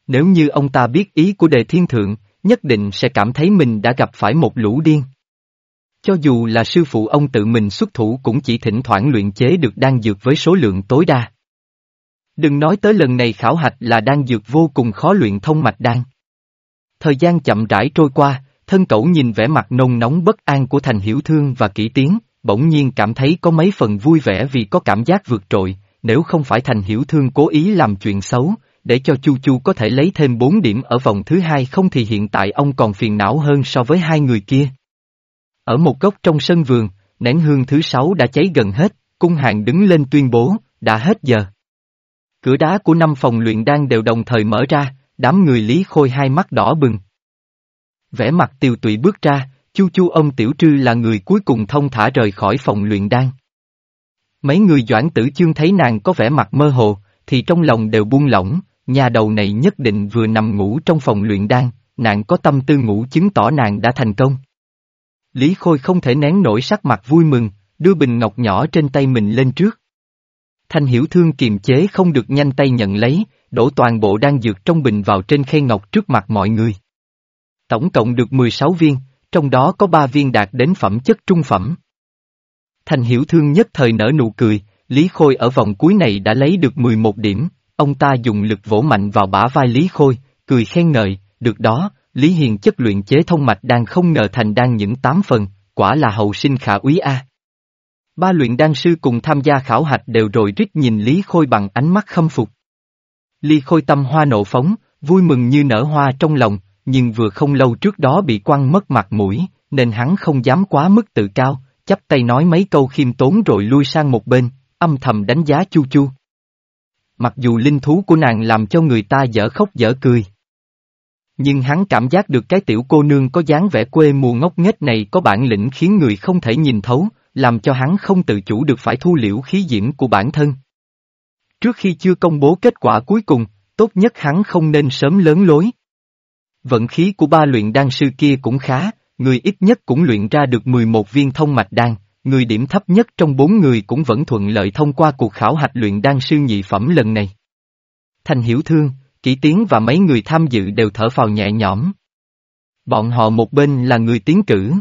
Nếu như ông ta biết ý của đề thiên thượng, nhất định sẽ cảm thấy mình đã gặp phải một lũ điên. Cho dù là sư phụ ông tự mình xuất thủ cũng chỉ thỉnh thoảng luyện chế được đan dược với số lượng tối đa. Đừng nói tới lần này khảo hạch là đan dược vô cùng khó luyện thông mạch đan. Thời gian chậm rãi trôi qua, thân cẩu nhìn vẻ mặt nôn nóng bất an của thành hiểu thương và kỹ tiến, bỗng nhiên cảm thấy có mấy phần vui vẻ vì có cảm giác vượt trội, nếu không phải thành hiểu thương cố ý làm chuyện xấu, để cho Chu Chu có thể lấy thêm 4 điểm ở vòng thứ hai không thì hiện tại ông còn phiền não hơn so với hai người kia. Ở một góc trong sân vườn, nén hương thứ sáu đã cháy gần hết, cung hạng đứng lên tuyên bố, đã hết giờ. Cửa đá của năm phòng luyện đan đều đồng thời mở ra, đám người Lý Khôi hai mắt đỏ bừng. Vẻ mặt tiều tụy bước ra, Chu Chu ông Tiểu Trư là người cuối cùng thông thả rời khỏi phòng luyện đan. Mấy người doãn tử chương thấy nàng có vẻ mặt mơ hồ, thì trong lòng đều buông lỏng, nhà đầu này nhất định vừa nằm ngủ trong phòng luyện đan, nàng có tâm tư ngủ chứng tỏ nàng đã thành công. Lý Khôi không thể nén nổi sắc mặt vui mừng, đưa bình ngọc nhỏ trên tay mình lên trước. Thanh hiểu thương kiềm chế không được nhanh tay nhận lấy, đổ toàn bộ đan dược trong bình vào trên khay ngọc trước mặt mọi người. Tổng cộng được 16 viên, trong đó có 3 viên đạt đến phẩm chất trung phẩm. Thanh hiểu thương nhất thời nở nụ cười, Lý Khôi ở vòng cuối này đã lấy được 11 điểm, ông ta dùng lực vỗ mạnh vào bả vai Lý Khôi, cười khen ngợi, được đó, Lý Hiền chất luyện chế thông mạch đang không ngờ thành đang những 8 phần, quả là hậu sinh khả úy a. Ba luyện đan sư cùng tham gia khảo hạch đều rồi rít nhìn Lý Khôi bằng ánh mắt khâm phục. Lý Khôi tâm hoa nộ phóng, vui mừng như nở hoa trong lòng, nhưng vừa không lâu trước đó bị quăng mất mặt mũi, nên hắn không dám quá mức tự cao, chắp tay nói mấy câu khiêm tốn rồi lui sang một bên, âm thầm đánh giá Chu Chu. Mặc dù linh thú của nàng làm cho người ta dở khóc dở cười. Nhưng hắn cảm giác được cái tiểu cô nương có dáng vẻ quê mùa ngốc nghếch này có bản lĩnh khiến người không thể nhìn thấu, làm cho hắn không tự chủ được phải thu liễu khí diễm của bản thân. Trước khi chưa công bố kết quả cuối cùng, tốt nhất hắn không nên sớm lớn lối. Vận khí của ba luyện đan sư kia cũng khá, người ít nhất cũng luyện ra được 11 viên thông mạch đan, người điểm thấp nhất trong bốn người cũng vẫn thuận lợi thông qua cuộc khảo hạch luyện đan sư nhị phẩm lần này. Thành hiểu thương, kỹ tiến và mấy người tham dự đều thở phào nhẹ nhõm. Bọn họ một bên là người tiến cử.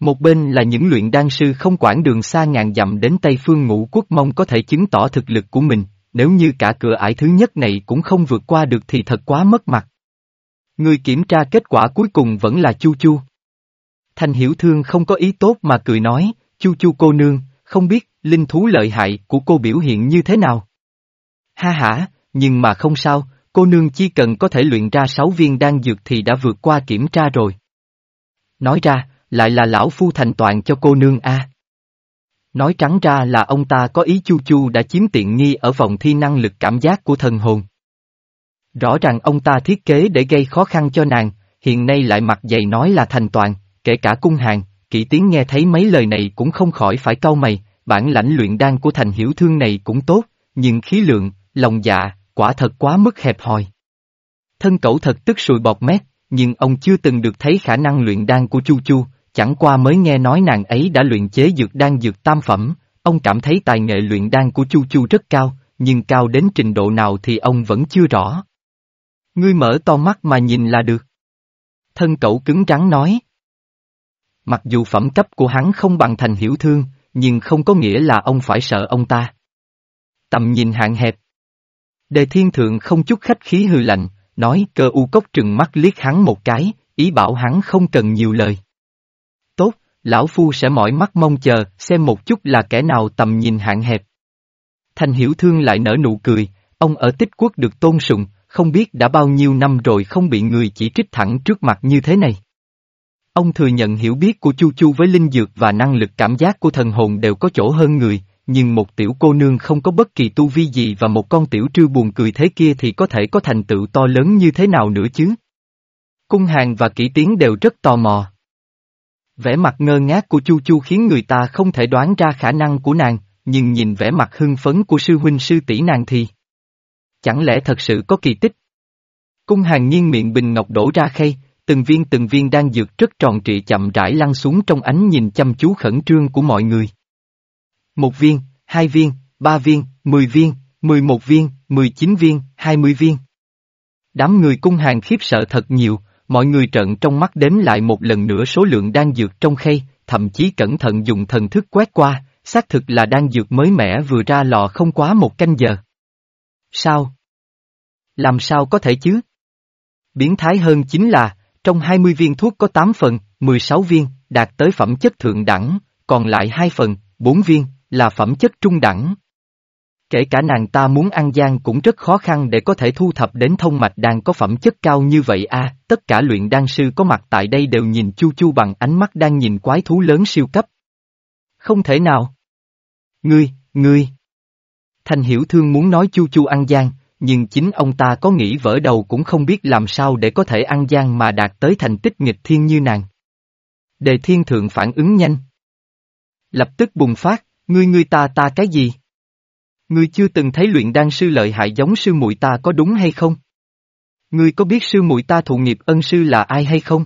Một bên là những luyện đan sư không quản đường xa ngàn dặm đến Tây Phương ngũ quốc mong có thể chứng tỏ thực lực của mình, nếu như cả cửa ải thứ nhất này cũng không vượt qua được thì thật quá mất mặt. Người kiểm tra kết quả cuối cùng vẫn là Chu Chu. Thanh Hiểu Thương không có ý tốt mà cười nói, Chu Chu cô nương, không biết, linh thú lợi hại của cô biểu hiện như thế nào? Ha ha, nhưng mà không sao, cô nương chỉ cần có thể luyện ra sáu viên đan dược thì đã vượt qua kiểm tra rồi. Nói ra, lại là lão phu thành toàn cho cô nương a. Nói trắng ra là ông ta có ý Chu Chu đã chiếm tiện nghi ở vòng thi năng lực cảm giác của thần hồn. Rõ ràng ông ta thiết kế để gây khó khăn cho nàng, hiện nay lại mặt dày nói là thành toàn, kể cả cung hàng, kỵ tiếng nghe thấy mấy lời này cũng không khỏi phải cau mày, bản lãnh luyện đan của thành hiểu thương này cũng tốt, nhưng khí lượng, lòng dạ, quả thật quá mức hẹp hòi. Thân cẩu thật tức sùi bọt mép, nhưng ông chưa từng được thấy khả năng luyện đan của Chu Chu, chẳng qua mới nghe nói nàng ấy đã luyện chế dược đan dược tam phẩm, ông cảm thấy tài nghệ luyện đan của Chu Chu rất cao, nhưng cao đến trình độ nào thì ông vẫn chưa rõ. Ngươi mở to mắt mà nhìn là được. Thân cậu cứng rắn nói. Mặc dù phẩm cấp của hắn không bằng thành hiểu thương, nhưng không có nghĩa là ông phải sợ ông ta. Tầm nhìn hạn hẹp. Đề thiên thượng không chút khách khí hư lạnh, nói cơ u cốc trừng mắt liếc hắn một cái, ý bảo hắn không cần nhiều lời. Lão phu sẽ mỏi mắt mong chờ, xem một chút là kẻ nào tầm nhìn hạn hẹp. Thanh hiểu thương lại nở nụ cười, ông ở tích quốc được tôn sùng, không biết đã bao nhiêu năm rồi không bị người chỉ trích thẳng trước mặt như thế này. Ông thừa nhận hiểu biết của Chu Chu với linh dược và năng lực cảm giác của thần hồn đều có chỗ hơn người, nhưng một tiểu cô nương không có bất kỳ tu vi gì và một con tiểu trư buồn cười thế kia thì có thể có thành tựu to lớn như thế nào nữa chứ? Cung hàng và kỹ tiến đều rất tò mò. Vẻ mặt ngơ ngác của Chu Chu khiến người ta không thể đoán ra khả năng của nàng, nhưng nhìn vẻ mặt hưng phấn của sư huynh sư tỷ nàng thì... Chẳng lẽ thật sự có kỳ tích? Cung hàng nhiên miệng bình ngọc đổ ra khay, từng viên từng viên đang dược rất tròn trịa chậm rãi lăn xuống trong ánh nhìn chăm chú khẩn trương của mọi người. Một viên, hai viên, ba viên, mười viên, mười một viên, mười chín viên, hai mươi viên. Đám người cung hàng khiếp sợ thật nhiều, mọi người trợn trong mắt đếm lại một lần nữa số lượng đang dược trong khay, thậm chí cẩn thận dùng thần thức quét qua, xác thực là đang dược mới mẻ vừa ra lò không quá một canh giờ. Sao? Làm sao có thể chứ? Biến thái hơn chính là, trong 20 viên thuốc có 8 phần, 16 viên, đạt tới phẩm chất thượng đẳng, còn lại 2 phần, 4 viên, là phẩm chất trung đẳng. Kể cả nàng ta muốn ăn gian cũng rất khó khăn để có thể thu thập đến thông mạch đan có phẩm chất cao như vậy a. tất cả luyện đan sư có mặt tại đây đều nhìn Chu Chu bằng ánh mắt đang nhìn quái thú lớn siêu cấp. Không thể nào. Ngươi, ngươi. thành hiểu thương muốn nói Chu Chu ăn gian, nhưng chính ông ta có nghĩ vỡ đầu cũng không biết làm sao để có thể ăn gian mà đạt tới thành tích nghịch thiên như nàng. Đề thiên thượng phản ứng nhanh. Lập tức bùng phát, ngươi ngươi ta ta cái gì? Ngươi chưa từng thấy luyện đan sư lợi hại giống sư muội ta có đúng hay không? Ngươi có biết sư muội ta thụ nghiệp ân sư là ai hay không?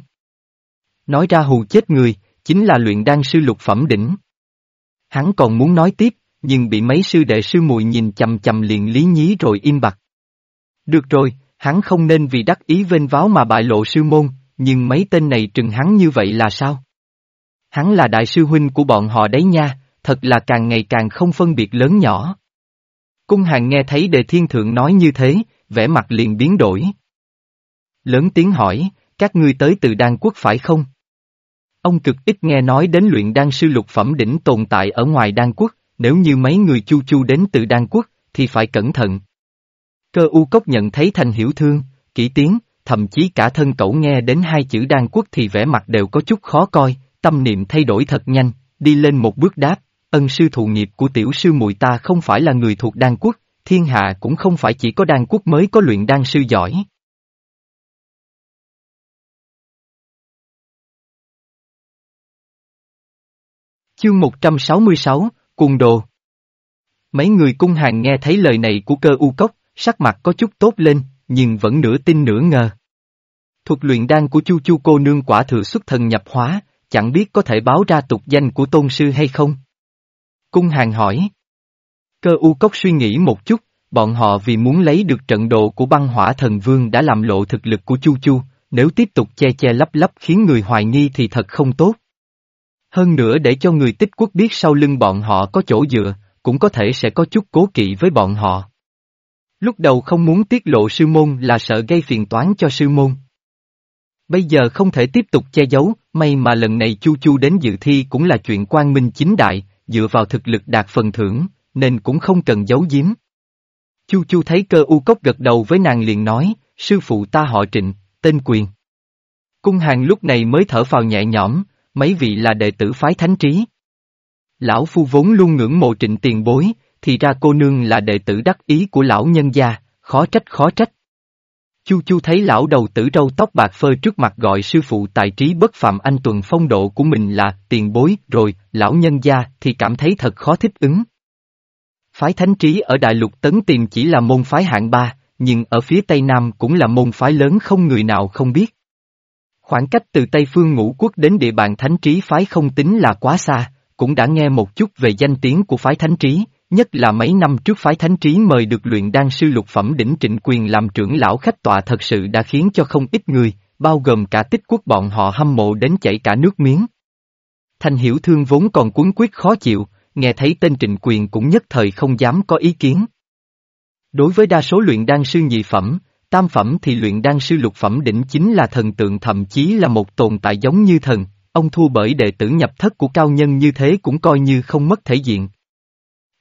Nói ra hù chết người, chính là luyện đan sư lục phẩm đỉnh. Hắn còn muốn nói tiếp, nhưng bị mấy sư đệ sư muội nhìn chầm chầm liền lý nhí rồi im bặt. Được rồi, hắn không nên vì đắc ý vênh váo mà bại lộ sư môn, nhưng mấy tên này trừng hắn như vậy là sao? Hắn là đại sư huynh của bọn họ đấy nha, thật là càng ngày càng không phân biệt lớn nhỏ. Cung hàng nghe thấy đề thiên thượng nói như thế, vẻ mặt liền biến đổi. Lớn tiếng hỏi, các ngươi tới từ đan quốc phải không? Ông cực ít nghe nói đến luyện đan sư lục phẩm đỉnh tồn tại ở ngoài đan quốc, nếu như mấy người chu chu đến từ đan quốc, thì phải cẩn thận. Cơ u cốc nhận thấy thành hiểu thương, kỹ tiếng, thậm chí cả thân cậu nghe đến hai chữ đan quốc thì vẻ mặt đều có chút khó coi, tâm niệm thay đổi thật nhanh, đi lên một bước đáp, ân sư thụ nghiệp của tiểu sư muội ta không phải là người thuộc đan quốc, thiên hạ cũng không phải chỉ có đan quốc mới có luyện đan sư giỏi. Chương 166, Cung Đồ Mấy người cung hàng nghe thấy lời này của cơ u cốc, sắc mặt có chút tốt lên, nhưng vẫn nửa tin nửa ngờ. Thuật luyện đan của chu chu cô nương quả thừa xuất thần nhập hóa, chẳng biết có thể báo ra tục danh của tôn sư hay không? Cung hàng hỏi. Cơ u cốc suy nghĩ một chút, bọn họ vì muốn lấy được trận độ của băng hỏa thần vương đã làm lộ thực lực của Chu Chu, nếu tiếp tục che che lấp lấp khiến người hoài nghi thì thật không tốt. Hơn nữa để cho người tích quốc biết sau lưng bọn họ có chỗ dựa, cũng có thể sẽ có chút cố kỵ với bọn họ. Lúc đầu không muốn tiết lộ sư môn là sợ gây phiền toán cho sư môn. Bây giờ không thể tiếp tục che giấu, may mà lần này Chu Chu đến dự thi cũng là chuyện quan minh chính đại, dựa vào thực lực đạt phần thưởng, nên cũng không cần giấu giếm. Chu Chu thấy cơ u cốc gật đầu với nàng liền nói, sư phụ ta họ trịnh, tên quyền. Cung hàng lúc này mới thở phào nhẹ nhõm, mấy vị là đệ tử phái thánh trí. Lão phu vốn luôn ngưỡng mộ trịnh tiền bối, thì ra cô nương là đệ tử đắc ý của lão nhân gia, khó trách khó trách. Chu chu thấy lão đầu tử râu tóc bạc phơ trước mặt gọi sư phụ tài trí bất phạm anh tuần phong độ của mình là tiền bối rồi, lão nhân gia thì cảm thấy thật khó thích ứng. Phái thánh trí ở đại lục tấn tiền chỉ là môn phái hạng ba, nhưng ở phía tây nam cũng là môn phái lớn không người nào không biết. Khoảng cách từ Tây Phương Ngũ Quốc đến địa bàn thánh trí phái không tính là quá xa, cũng đã nghe một chút về danh tiếng của phái thánh trí, nhất là mấy năm trước phái thánh trí mời được luyện đan sư lục phẩm đỉnh trịnh quyền làm trưởng lão khách tọa thật sự đã khiến cho không ít người, bao gồm cả tích quốc bọn họ hâm mộ đến chảy cả nước miếng. Thanh hiểu thương vốn còn cuốn quyết khó chịu, nghe thấy tên trịnh quyền cũng nhất thời không dám có ý kiến. Đối với đa số luyện đan sư nhị phẩm, tam phẩm thì luyện đan sư lục phẩm đỉnh chính là thần tượng thậm chí là một tồn tại giống như thần, ông thua bởi đệ tử nhập thất của cao nhân như thế cũng coi như không mất thể diện.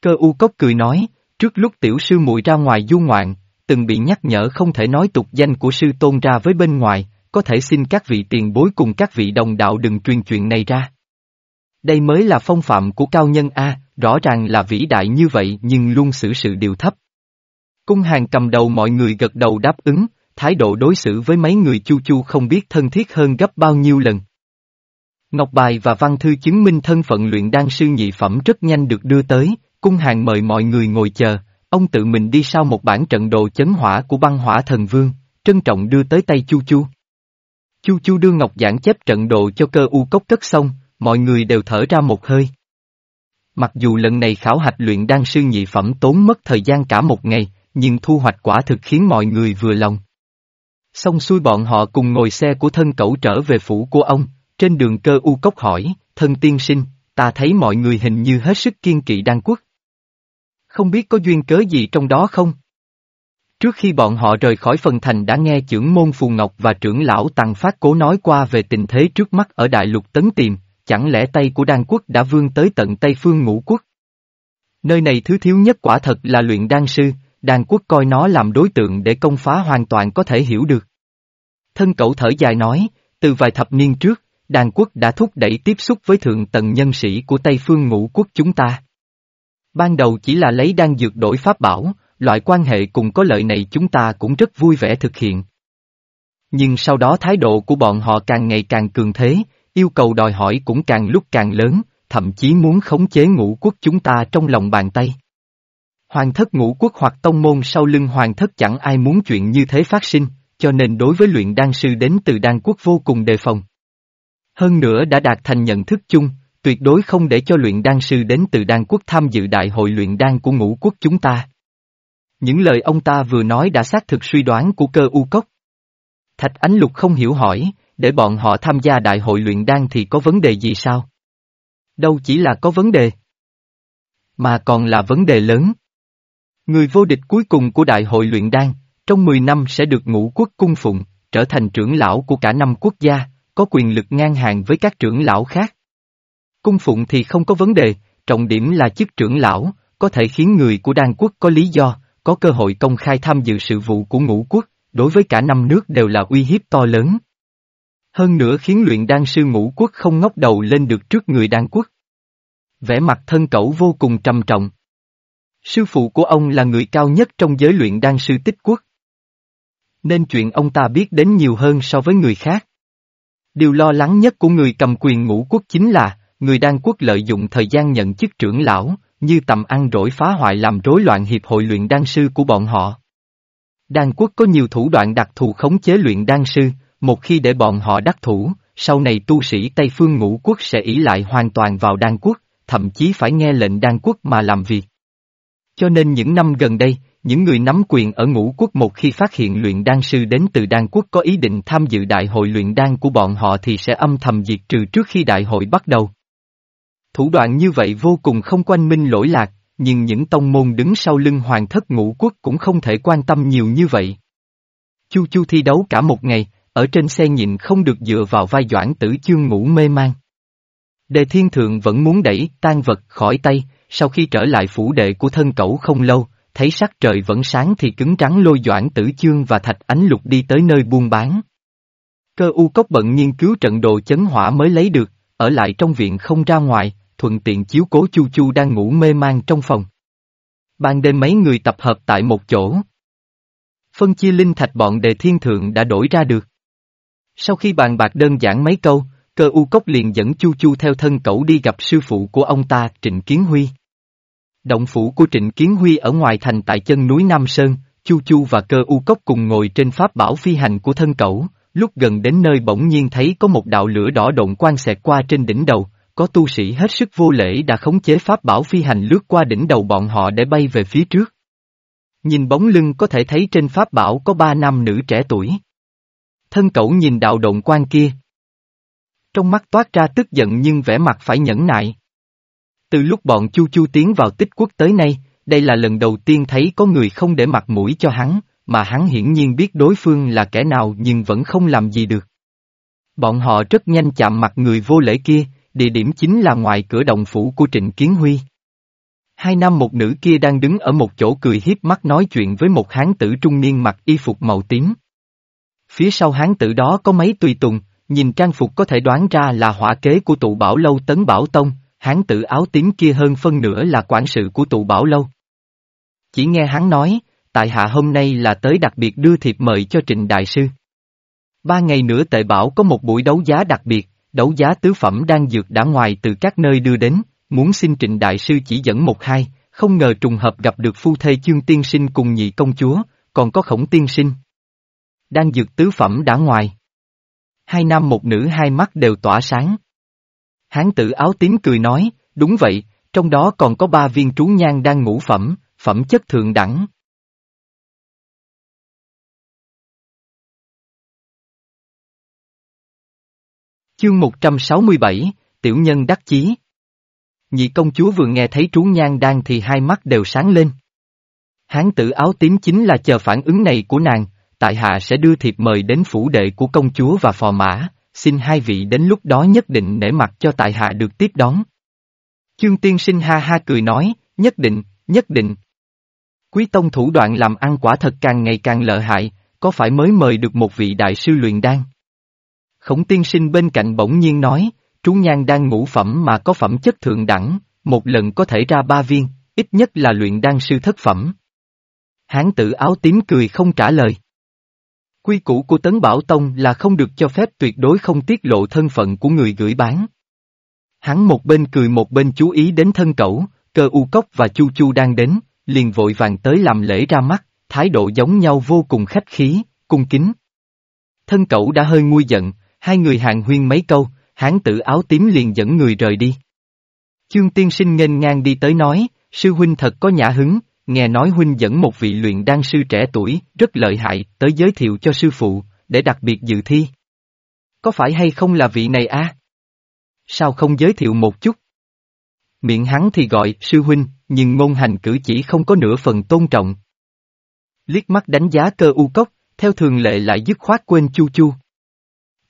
Cơ u cốc cười nói, trước lúc tiểu sư muội ra ngoài du ngoạn, từng bị nhắc nhở không thể nói tục danh của sư tôn ra với bên ngoài, có thể xin các vị tiền bối cùng các vị đồng đạo đừng truyền chuyện này ra. Đây mới là phong phạm của cao nhân A, rõ ràng là vĩ đại như vậy nhưng luôn xử sự điều thấp. Cung hàng cầm đầu mọi người gật đầu đáp ứng, thái độ đối xử với mấy người chu chu không biết thân thiết hơn gấp bao nhiêu lần. Ngọc bài và văn thư chứng minh thân phận luyện đan sư nhị phẩm rất nhanh được đưa tới, cung hàng mời mọi người ngồi chờ, ông tự mình đi sau một bản trận đồ chấn hỏa của băng hỏa thần vương, trân trọng đưa tới tay chu chu. Chu chu đưa ngọc giảng chép trận đồ cho cơ u cốc cất xong, mọi người đều thở ra một hơi. Mặc dù lần này khảo hạch luyện đan sư nhị phẩm tốn mất thời gian cả một ngày, nhưng thu hoạch quả thực khiến mọi người vừa lòng. Xong xuôi bọn họ cùng ngồi xe của thân cẩu trở về phủ của ông, trên đường cơ u cốc hỏi, thân tiên sinh, ta thấy mọi người hình như hết sức kiên kỵ đan quốc. Không biết có duyên cớ gì trong đó không? Trước khi bọn họ rời khỏi phần thành đã nghe trưởng môn Phù Ngọc và trưởng lão tàng Phát Cố nói qua về tình thế trước mắt ở Đại Lục Tấn Tiềm, chẳng lẽ tay của đan quốc đã vươn tới tận Tây Phương Ngũ Quốc? Nơi này thứ thiếu nhất quả thật là luyện đan sư, đan quốc coi nó làm đối tượng để công phá hoàn toàn có thể hiểu được. Thân cậu thở dài nói, từ vài thập niên trước, đan quốc đã thúc đẩy tiếp xúc với thượng tầng nhân sĩ của Tây Phương Ngũ Quốc chúng ta. Ban đầu chỉ là lấy đan dược đổi pháp bảo, loại quan hệ cùng có lợi này chúng ta cũng rất vui vẻ thực hiện. Nhưng sau đó thái độ của bọn họ càng ngày càng cường thế, yêu cầu đòi hỏi cũng càng lúc càng lớn, thậm chí muốn khống chế ngũ quốc chúng ta trong lòng bàn tay. Hoàng thất ngũ quốc hoặc tông môn sau lưng hoàng thất chẳng ai muốn chuyện như thế phát sinh, cho nên đối với luyện đan sư đến từ đan quốc vô cùng đề phòng. Hơn nữa đã đạt thành nhận thức chung, tuyệt đối không để cho luyện đan sư đến từ đan quốc tham dự đại hội luyện đan của ngũ quốc chúng ta. Những lời ông ta vừa nói đã xác thực suy đoán của cơ u cốc. Thạch Ánh Lục không hiểu hỏi, để bọn họ tham gia đại hội luyện đan thì có vấn đề gì sao? Đâu chỉ là có vấn đề, mà còn là vấn đề lớn. Người vô địch cuối cùng của đại hội luyện đan, trong 10 năm sẽ được ngũ quốc cung phụng, trở thành trưởng lão của cả năm quốc gia, có quyền lực ngang hàng với các trưởng lão khác. Cung phụng thì không có vấn đề, trọng điểm là chức trưởng lão, có thể khiến người của đan quốc có lý do, có cơ hội công khai tham dự sự vụ của ngũ quốc, đối với cả năm nước đều là uy hiếp to lớn. Hơn nữa khiến luyện đan sư ngũ quốc không ngóc đầu lên được trước người đan quốc. Vẻ mặt thân cẩu vô cùng trầm trọng. Sư phụ của ông là người cao nhất trong giới luyện đan sư tích quốc. Nên chuyện ông ta biết đến nhiều hơn so với người khác. Điều lo lắng nhất của người cầm quyền ngũ quốc chính là, người đan quốc lợi dụng thời gian nhận chức trưởng lão, như tầm ăn rỗi phá hoại làm rối loạn hiệp hội luyện đan sư của bọn họ. Đan quốc có nhiều thủ đoạn đặc thù khống chế luyện đan sư, một khi để bọn họ đắc thủ, sau này tu sĩ Tây Phương ngũ quốc sẽ ỷ lại hoàn toàn vào đan quốc, thậm chí phải nghe lệnh đan quốc mà làm việc. Cho nên những năm gần đây, những người nắm quyền ở ngũ quốc một khi phát hiện luyện đan sư đến từ đan quốc có ý định tham dự đại hội luyện đan của bọn họ thì sẽ âm thầm diệt trừ trước khi đại hội bắt đầu. Thủ đoạn như vậy vô cùng không quanh minh lỗi lạc, nhưng những tông môn đứng sau lưng hoàng thất ngũ quốc cũng không thể quan tâm nhiều như vậy. Chu Chu thi đấu cả một ngày, ở trên xe nhịn không được dựa vào vai doãn tử chương ngủ mê man. Đề thiên thượng vẫn muốn đẩy tan vật khỏi tay, sau khi trở lại phủ đệ của thân cẩu không lâu, thấy sắc trời vẫn sáng thì cứng trắng lôi doãn tử chương và thạch ánh lục đi tới nơi buôn bán. Cơ u cốc bận nghiên cứu trận đồ chấn hỏa mới lấy được, ở lại trong viện không ra ngoài, thuận tiện chiếu cố Chu Chu đang ngủ mê man trong phòng. Ban đêm mấy người tập hợp tại một chỗ. Phân chia linh thạch bọn đề thiên thượng đã đổi ra được. Sau khi bàn bạc đơn giản mấy câu, cơ u cốc liền dẫn Chu Chu theo thân cậu đi gặp sư phụ của ông ta Trịnh Kiến Huy. Động phủ của Trịnh Kiến Huy ở ngoài thành tại chân núi Nam Sơn, Chu Chu và cơ u cốc cùng ngồi trên pháp bảo phi hành của thân cậu. lúc gần đến nơi bỗng nhiên thấy có một đạo lửa đỏ độn quang xẹt qua trên đỉnh đầu, có tu sĩ hết sức vô lễ đã khống chế pháp bảo phi hành lướt qua đỉnh đầu bọn họ để bay về phía trước. Nhìn bóng lưng có thể thấy trên pháp bảo có ba nam nữ trẻ tuổi. Thân cậu nhìn đạo động quan kia. Trong mắt toát ra tức giận nhưng vẻ mặt phải nhẫn nại. Từ lúc bọn Chu Chu tiến vào tích quốc tới nay, đây là lần đầu tiên thấy có người không để mặt mũi cho hắn, mà hắn hiển nhiên biết đối phương là kẻ nào nhưng vẫn không làm gì được. Bọn họ rất nhanh chạm mặt người vô lễ kia, địa điểm chính là ngoài cửa động phủ của Trịnh Kiến Huy. Hai nam một nữ kia đang đứng ở một chỗ cười hiếp mắt nói chuyện với một hán tử trung niên mặc y phục màu tím. Phía sau hán tử đó có mấy tùy tùng, nhìn trang phục có thể đoán ra là hỏa kế của tụ bảo lâu tấn bảo tông, hán tử áo tím kia hơn phân nửa là quản sự của tụ bảo lâu. Chỉ nghe hắn nói, tại hạ hôm nay là tới đặc biệt đưa thiệp mời cho Trịnh Đại Sư. Ba ngày nữa tệ bảo có một buổi đấu giá đặc biệt, đấu giá tứ phẩm đang dược đã ngoài từ các nơi đưa đến, muốn xin Trịnh Đại Sư chỉ dẫn một hai, không ngờ trùng hợp gặp được phu thê chương tiên sinh cùng nhị công chúa, còn có khổng tiên sinh. Đang dược tứ phẩm đã ngoài. Hai nam một nữ hai mắt đều tỏa sáng. Hán tử áo tím cười nói, đúng vậy, trong đó còn có ba viên trú nhang đang ngũ phẩm, phẩm chất thượng đẳng. Chương 167, Tiểu nhân đắc chí. Nhị công chúa vừa nghe thấy trú nhan đang thì hai mắt đều sáng lên. Hán tử áo tím chính là chờ phản ứng này của nàng, tại hạ sẽ đưa thiệp mời đến phủ đệ của công chúa và phò mã, xin hai vị đến lúc đó nhất định nể mặt cho tại hạ được tiếp đón. Chương tiên sinh ha ha cười nói, nhất định, nhất định. Quý tông thủ đoạn làm ăn quả thật càng ngày càng lợi hại, có phải mới mời được một vị đại sư luyện đan? Khổng tiên sinh bên cạnh bỗng nhiên nói, trú nhan đang ngũ phẩm mà có phẩm chất thượng đẳng, một lần có thể ra ba viên, ít nhất là luyện đan sư thất phẩm. Hán tử áo tím cười không trả lời. Quy củ của Tấn Bảo Tông là không được cho phép tuyệt đối không tiết lộ thân phận của người gửi bán. Hắn một bên cười một bên chú ý đến thân cẩu, cơ u cốc và chu chu đang đến, liền vội vàng tới làm lễ ra mắt, thái độ giống nhau vô cùng khách khí, cung kính. Thân cẩu đã hơi nguôi giận, hai người hàng huyên mấy câu, hán tử áo tím liền dẫn người rời đi. Chương tiên sinh nghênh ngang đi tới nói, sư huynh thật có nhã hứng, nghe nói huynh dẫn một vị luyện đan sư trẻ tuổi, rất lợi hại, tới giới thiệu cho sư phụ, để đặc biệt dự thi. Có phải hay không là vị này a? Sao không giới thiệu một chút? Miệng hắn thì gọi sư huynh, nhưng ngôn hành cử chỉ không có nửa phần tôn trọng. Liếc mắt đánh giá cơ u cốc, theo thường lệ lại dứt khoát quên chu chu.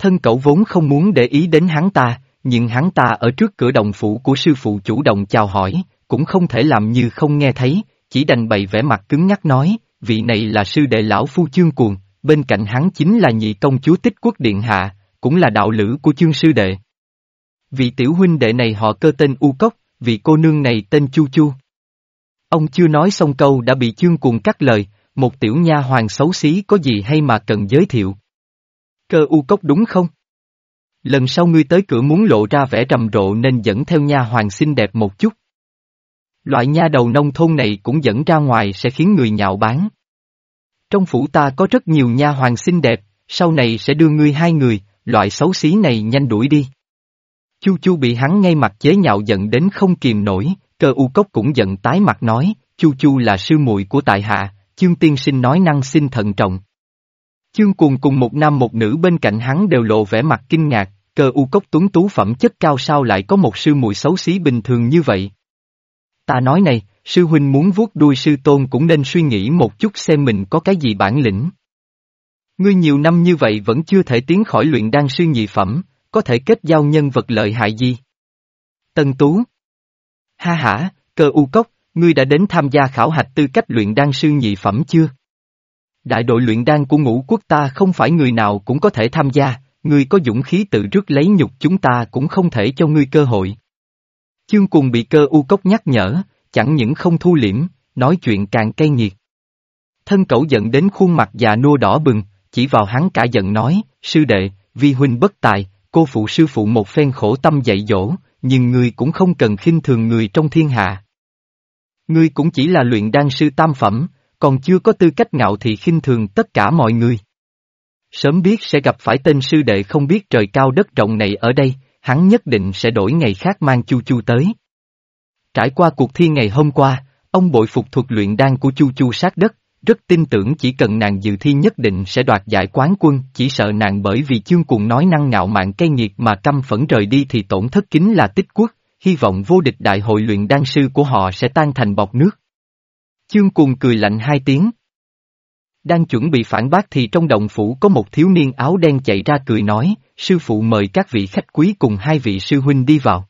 Thân cậu vốn không muốn để ý đến hắn ta, nhưng hắn ta ở trước cửa đồng phủ của sư phụ chủ động chào hỏi, cũng không thể làm như không nghe thấy, chỉ đành bày vẻ mặt cứng nhắc nói, vị này là sư đệ lão phu chương cuồng, bên cạnh hắn chính là nhị công chúa tích quốc điện hạ, cũng là đạo lữ của chương sư đệ. Vị tiểu huynh đệ này họ cơ tên U Cốc, vị cô nương này tên Chu Chu. Ông chưa nói xong câu đã bị chương cuồng cắt lời, một tiểu nha hoàng xấu xí có gì hay mà cần giới thiệu. Cơ U Cốc đúng không? Lần sau ngươi tới cửa muốn lộ ra vẻ trầm rộ nên dẫn theo nha hoàng xinh đẹp một chút. Loại nha đầu nông thôn này cũng dẫn ra ngoài sẽ khiến người nhạo báng. Trong phủ ta có rất nhiều nha hoàng xinh đẹp, sau này sẽ đưa ngươi hai người, loại xấu xí này nhanh đuổi đi. Chu Chu bị hắn ngay mặt chế nhạo giận đến không kìm nổi, cơ u cốc cũng giận tái mặt nói, Chu Chu là sư muội của tại hạ, chương tiên sinh nói năng xin thận trọng. Chương cùng cùng một nam một nữ bên cạnh hắn đều lộ vẻ mặt kinh ngạc, cơ u cốc tuấn tú phẩm chất cao sao lại có một sư muội xấu xí bình thường như vậy. Ta nói này, sư huynh muốn vuốt đuôi sư tôn cũng nên suy nghĩ một chút xem mình có cái gì bản lĩnh. Ngươi nhiều năm như vậy vẫn chưa thể tiến khỏi luyện đan sư nhị phẩm, có thể kết giao nhân vật lợi hại gì? Tân Tú Ha ha, cơ u cốc, ngươi đã đến tham gia khảo hạch tư cách luyện đan sư nhị phẩm chưa? Đại đội luyện đan của ngũ quốc ta không phải người nào cũng có thể tham gia, ngươi có dũng khí tự rước lấy nhục chúng ta cũng không thể cho ngươi cơ hội. Chương cùng bị cơ u cốc nhắc nhở, chẳng những không thu liễm, nói chuyện càng cay nghiệt. Thân cẩu giận đến khuôn mặt già nua đỏ bừng, chỉ vào hắn cả giận nói, sư đệ, vi huynh bất tài, cô phụ sư phụ một phen khổ tâm dạy dỗ, nhưng ngươi cũng không cần khinh thường người trong thiên hạ. Ngươi cũng chỉ là luyện đan sư tam phẩm, còn chưa có tư cách ngạo thì khinh thường tất cả mọi người. Sớm biết sẽ gặp phải tên sư đệ không biết trời cao đất rộng này ở đây, hắn nhất định sẽ đổi ngày khác mang Chu Chu tới. Trải qua cuộc thi ngày hôm qua, ông bội phục thuật luyện đan của Chu Chu sát đất, rất tin tưởng chỉ cần nàng dự thi nhất định sẽ đoạt giải quán quân, chỉ sợ nàng bởi vì chương cuồng nói năng ngạo mạn cay nghiệt mà căm phẫn rời đi thì tổn thất kính là tích quốc, hy vọng vô địch đại hội luyện đan sư của họ sẽ tan thành bọc nước. Chương cuồng cười lạnh hai tiếng. Đang chuẩn bị phản bác thì trong động phủ có một thiếu niên áo đen chạy ra cười nói, sư phụ mời các vị khách quý cùng hai vị sư huynh đi vào.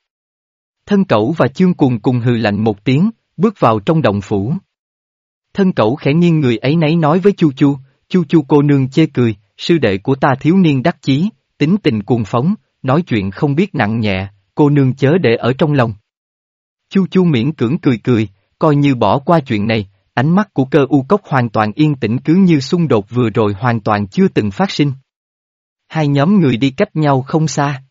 Thân cẩu và chương cùng cùng hừ lạnh một tiếng, bước vào trong động phủ. Thân cẩu khẽ nghiêng người ấy nấy nói với Chu Chu, Chu Chu cô nương chê cười, sư đệ của ta thiếu niên đắc chí, tính tình cuồng phóng, nói chuyện không biết nặng nhẹ, cô nương chớ để ở trong lòng. Chu Chu miễn cưỡng cười cười, coi như bỏ qua chuyện này, ánh mắt của cơ u cốc hoàn toàn yên tĩnh cứ như xung đột vừa rồi hoàn toàn chưa từng phát sinh. Hai nhóm người đi cách nhau không xa.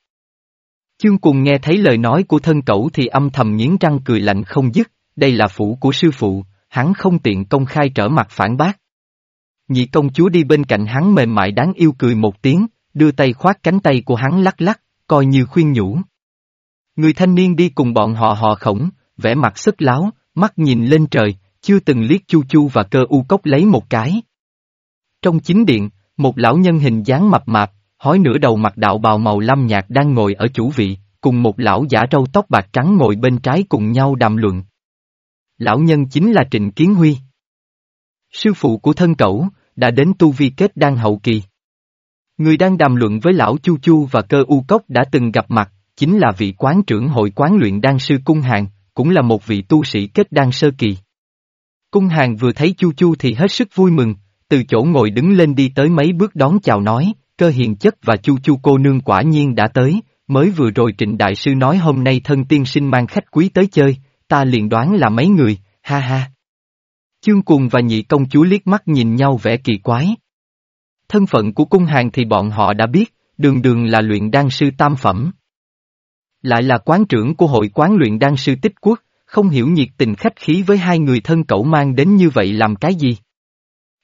Chương cùng nghe thấy lời nói của thân cẩu thì âm thầm nghiến răng cười lạnh không dứt, đây là phủ của sư phụ, hắn không tiện công khai trở mặt phản bác. Nhị công chúa đi bên cạnh hắn mềm mại đáng yêu cười một tiếng, đưa tay khoát cánh tay của hắn lắc lắc, coi như khuyên nhủ. Người thanh niên đi cùng bọn họ họ khổng, vẻ mặt sức láo, mắt nhìn lên trời, chưa từng liếc chu chu và cơ u cốc lấy một cái. Trong chính điện, một lão nhân hình dáng mập mạp, hói nửa đầu mặt đạo bào màu lam nhạt đang ngồi ở chủ vị, cùng một lão giả râu tóc bạc trắng ngồi bên trái cùng nhau đàm luận. Lão nhân chính là Trịnh Kiến Huy. Sư phụ của thân cẩu, đã đến tu vi kết đang hậu kỳ. Người đang đàm luận với lão Chu Chu và cơ u cốc đã từng gặp mặt, chính là vị quán trưởng hội quán luyện đan sư Cung Hàng, cũng là một vị tu sĩ kết đan sơ kỳ. Cung Hàng vừa thấy Chu Chu thì hết sức vui mừng, từ chỗ ngồi đứng lên đi tới mấy bước đón chào nói, cơ hiền chất và Chu Chu cô nương quả nhiên đã tới, mới vừa rồi trịnh đại sư nói hôm nay thân tiên sinh mang khách quý tới chơi, ta liền đoán là mấy người, ha ha. Chương cùng và nhị công chúa liếc mắt nhìn nhau vẻ kỳ quái. Thân phận của cung hàng thì bọn họ đã biết, đường đường là luyện đan sư tam phẩm. Lại là quán trưởng của hội quán luyện đan sư tích quốc, không hiểu nhiệt tình khách khí với hai người thân cậu mang đến như vậy làm cái gì.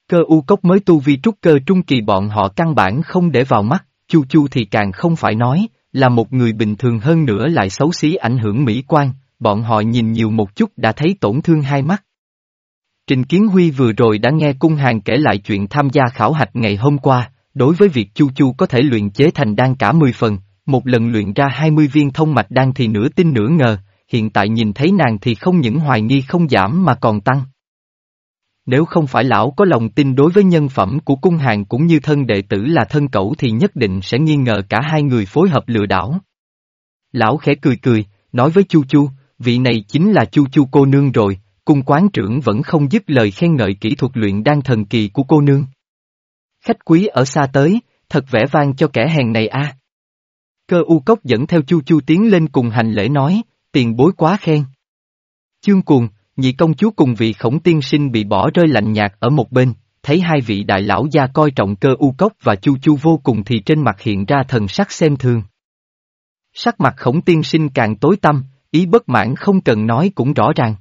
Cơ u cốc mới tu vi trúc cơ trung kỳ bọn họ căn bản không để vào mắt, chu chu thì càng không phải nói, là một người bình thường hơn nữa lại xấu xí ảnh hưởng mỹ quan, bọn họ nhìn nhiều một chút đã thấy tổn thương hai mắt. Trình Kiến Huy vừa rồi đã nghe cung hàng kể lại chuyện tham gia khảo hạch ngày hôm qua, đối với việc Chu Chu có thể luyện chế thành đan cả 10 phần, một lần luyện ra 20 viên thông mạch đan thì nửa tin nửa ngờ, hiện tại nhìn thấy nàng thì không những hoài nghi không giảm mà còn tăng. Nếu không phải lão có lòng tin đối với nhân phẩm của cung hàng cũng như thân đệ tử là thân cẩu thì nhất định sẽ nghi ngờ cả hai người phối hợp lừa đảo. Lão khẽ cười cười, nói với Chu Chu, vị này chính là Chu Chu cô nương rồi, cung quán trưởng vẫn không dứt lời khen ngợi kỹ thuật luyện đan thần kỳ của cô nương. Khách quý ở xa tới, thật vẻ vang cho kẻ hèn này a. Cơ u cốc dẫn theo Chu Chu tiến lên cùng hành lễ nói, tiền bối quá khen. Chương cuồng, nhị công chúa cùng vị khổng tiên sinh bị bỏ rơi lạnh nhạt ở một bên, thấy hai vị đại lão gia coi trọng cơ u cốc và chu chu vô cùng thì trên mặt hiện ra thần sắc xem thường. Sắc mặt khổng tiên sinh càng tối tăm, ý bất mãn không cần nói cũng rõ ràng.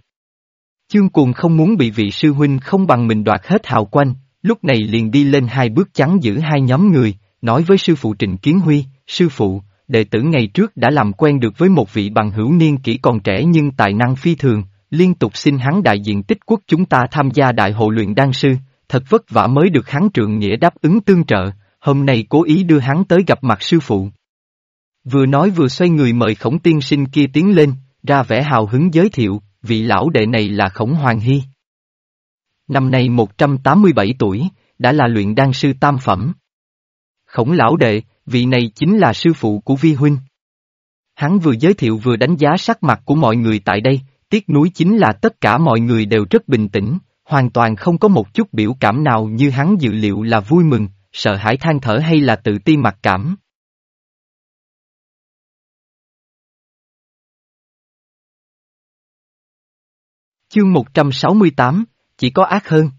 Chương cuồng không muốn bị vị sư huynh không bằng mình đoạt hết hào quanh, lúc này liền đi lên hai bước chắn giữ hai nhóm người, nói với sư phụ Trịnh Kiến Huy, sư phụ, đệ tử ngày trước đã làm quen được với một vị bằng hữu niên kỷ còn trẻ nhưng tài năng phi thường, liên tục xin hắn đại diện tích quốc chúng ta tham gia đại hội luyện đan sư, thật vất vả mới được hắn trượng nghĩa đáp ứng tương trợ, hôm nay cố ý đưa hắn tới gặp mặt sư phụ. Vừa nói vừa xoay người mời khổng tiên sinh kia tiến lên, ra vẻ hào hứng giới thiệu, vị lão đệ này là khổng hoàng hy. Năm nay 187 tuổi, đã là luyện đan sư tam phẩm. Khổng lão đệ, vị này chính là sư phụ của Vi Huynh. Hắn vừa giới thiệu vừa đánh giá sắc mặt của mọi người tại đây, tiếc nuối chính là tất cả mọi người đều rất bình tĩnh, hoàn toàn không có một chút biểu cảm nào như hắn dự liệu là vui mừng, sợ hãi than thở hay là tự ti mặc cảm. Chương 168, chỉ có ác hơn.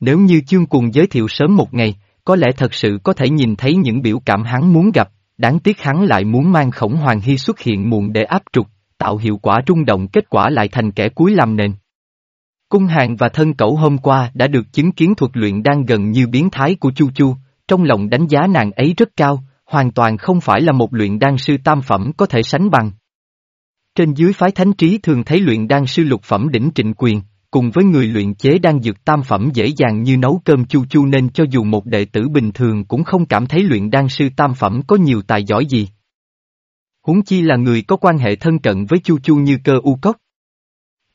Nếu như chương cuồng giới thiệu sớm một ngày, có lẽ thật sự có thể nhìn thấy những biểu cảm hắn muốn gặp, đáng tiếc hắn lại muốn mang khổng hoàng hy xuất hiện muộn để áp trục, tạo hiệu quả rung động kết quả lại thành kẻ cuối làm nền. Cung hàng và thân cẩu hôm qua đã được chứng kiến thuật luyện đang gần như biến thái của Chu Chu, trong lòng đánh giá nàng ấy rất cao, hoàn toàn không phải là một luyện đan sư tam phẩm có thể sánh bằng. Trên dưới phái thánh trí thường thấy luyện đan sư lục phẩm đỉnh trịnh quyền, cùng với người luyện chế đang dược tam phẩm dễ dàng như nấu cơm chu chu nên cho dù một đệ tử bình thường cũng không cảm thấy luyện đan sư tam phẩm có nhiều tài giỏi gì. Huống chi là người có quan hệ thân cận với chu chu như cơ u cốc.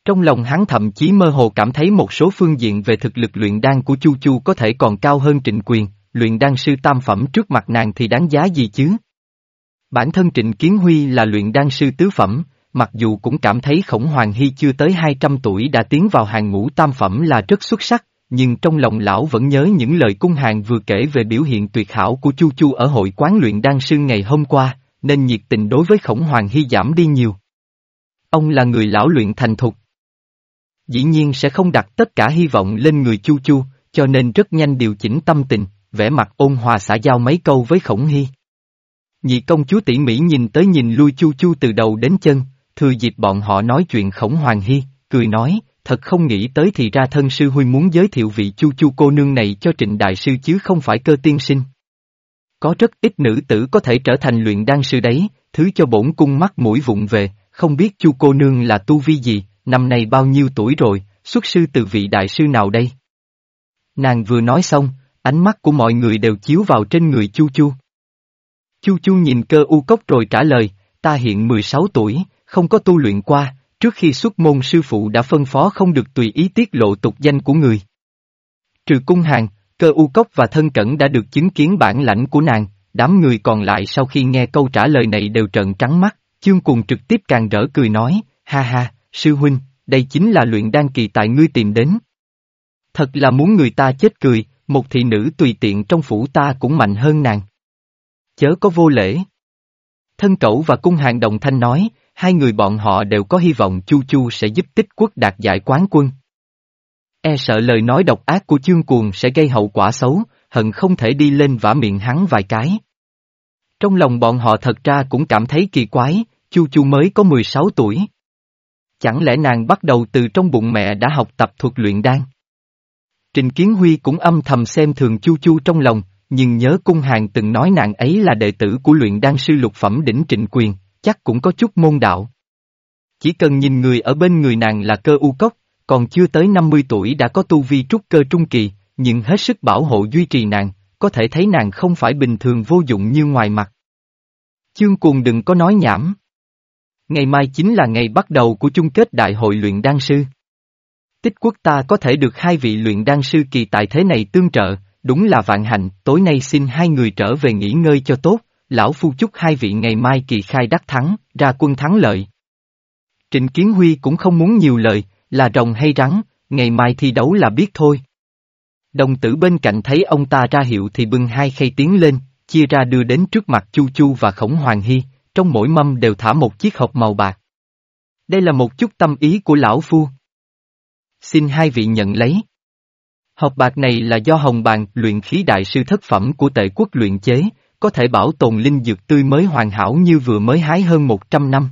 Trong lòng hắn thậm chí mơ hồ cảm thấy một số phương diện về thực lực luyện đan của Chu Chu có thể còn cao hơn trịnh quyền, luyện đan sư tam phẩm trước mặt nàng thì đáng giá gì chứ? Bản thân Trịnh Kiến Huy là luyện đan sư tứ phẩm, mặc dù cũng cảm thấy khổng hoàng hy chưa tới 200 tuổi đã tiến vào hàng ngũ tam phẩm là rất xuất sắc, nhưng trong lòng lão vẫn nhớ những lời cung hàng vừa kể về biểu hiện tuyệt hảo của Chu Chu ở hội quán luyện đan sư ngày hôm qua, nên nhiệt tình đối với khổng hoàng hy giảm đi nhiều. Ông là người lão luyện thành thục. Dĩ nhiên sẽ không đặt tất cả hy vọng lên người Chu Chu, cho nên rất nhanh điều chỉnh tâm tình, vẻ mặt ôn hòa xã giao mấy câu với khổng hy. Nhị công chúa tỉ mỉ nhìn tới nhìn lui Chu Chu từ đầu đến chân, thừa dịp bọn họ nói chuyện khổng hoàng hy, cười nói, thật không nghĩ tới thì ra thân sư huy muốn giới thiệu vị chu chu cô nương này cho trịnh đại sư chứ không phải cơ tiên sinh. Có rất ít nữ tử có thể trở thành luyện đan sư đấy, thứ cho bổn cung mắt mũi vụng về, không biết chu cô nương là tu vi gì, năm nay bao nhiêu tuổi rồi, xuất sư từ vị đại sư nào đây? Nàng vừa nói xong, ánh mắt của mọi người đều chiếu vào trên người chu chu. Chu chu nhìn cơ u cốc rồi trả lời, ta hiện 16 tuổi, không có tu luyện qua, trước khi xuất môn sư phụ đã phân phó không được tùy ý tiết lộ tục danh của người. Trừ cung hàng, cơ u cốc và thân cẩn đã được chứng kiến bản lãnh của nàng, đám người còn lại sau khi nghe câu trả lời này đều trợn trắng mắt, chương cùng trực tiếp càng rỡ cười nói, ha ha, sư huynh, đây chính là luyện đan kỳ tại ngươi tìm đến. Thật là muốn người ta chết cười, một thị nữ tùy tiện trong phủ ta cũng mạnh hơn nàng. Chớ có vô lễ. Thân cẩu và cung hàng đồng thanh nói, hai người bọn họ đều có hy vọng Chu Chu sẽ giúp tích quốc đạt giải quán quân. E sợ lời nói độc ác của chương cuồng sẽ gây hậu quả xấu, hận không thể đi lên vả miệng hắn vài cái. Trong lòng bọn họ thật ra cũng cảm thấy kỳ quái, Chu Chu mới có 16 tuổi. Chẳng lẽ nàng bắt đầu từ trong bụng mẹ đã học tập thuật luyện đan? Trình Kiến Huy cũng âm thầm xem thường Chu Chu trong lòng, nhưng nhớ cung hàng từng nói nàng ấy là đệ tử của luyện đan sư lục phẩm đỉnh trịnh quyền, chắc cũng có chút môn đạo. Chỉ cần nhìn người ở bên người nàng là cơ u cốc, còn chưa tới 50 tuổi đã có tu vi trúc cơ trung kỳ, nhưng hết sức bảo hộ duy trì nàng, có thể thấy nàng không phải bình thường vô dụng như ngoài mặt. Chương cuồng đừng có nói nhảm. Ngày mai chính là ngày bắt đầu của chung kết đại hội luyện đan sư. Tích quốc ta có thể được hai vị luyện đan sư kỳ tại thế này tương trợ, đúng là vạn hạnh, tối nay xin hai người trở về nghỉ ngơi cho tốt, lão phu chúc hai vị ngày mai kỳ khai đắc thắng, ra quân thắng lợi. Trịnh Kiến Huy cũng không muốn nhiều lời, là rồng hay rắn, ngày mai thi đấu là biết thôi. Đồng tử bên cạnh thấy ông ta ra hiệu thì bưng hai khay tiến lên, chia ra đưa đến trước mặt Chu Chu và Khổng Hoàng Hy, trong mỗi mâm đều thả một chiếc hộp màu bạc. Đây là một chút tâm ý của lão phu. Xin hai vị nhận lấy. Hộp bạc này là do Hồng Bàn luyện khí đại sư thất phẩm của tệ quốc luyện chế, có thể bảo tồn linh dược tươi mới hoàn hảo như vừa mới hái hơn 100 năm.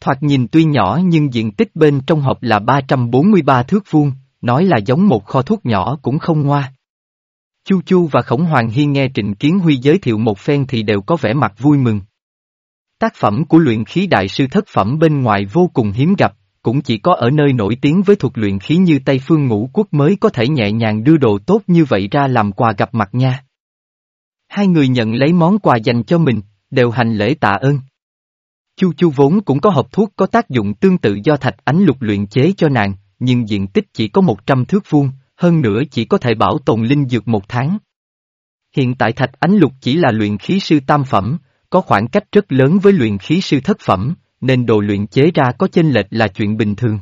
Thoạt nhìn tuy nhỏ nhưng diện tích bên trong hộp là 343 thước vuông, nói là giống một kho thuốc nhỏ cũng không ngoa. Chu Chu và Khổng Hoàng Hy nghe Trịnh Kiến Huy giới thiệu một phen thì đều có vẻ mặt vui mừng. Tác phẩm của luyện khí đại sư thất phẩm bên ngoài vô cùng hiếm gặp, cũng chỉ có ở nơi nổi tiếng với thuật luyện khí như Tây Phương Ngũ Quốc mới có thể nhẹ nhàng đưa đồ tốt như vậy ra làm quà gặp mặt nha. Hai người nhận lấy món quà dành cho mình, đều hành lễ tạ ơn. Chu Chu vốn cũng có hộp thuốc có tác dụng tương tự do thạch ánh lục luyện chế cho nàng, nhưng diện tích chỉ có 100 thước vuông, hơn nữa chỉ có thể bảo tồn linh dược một tháng. Hiện tại thạch ánh lục chỉ là luyện khí sư tam phẩm, có khoảng cách rất lớn với luyện khí sư thất phẩm, nên đồ luyện chế ra có chênh lệch là chuyện bình thường.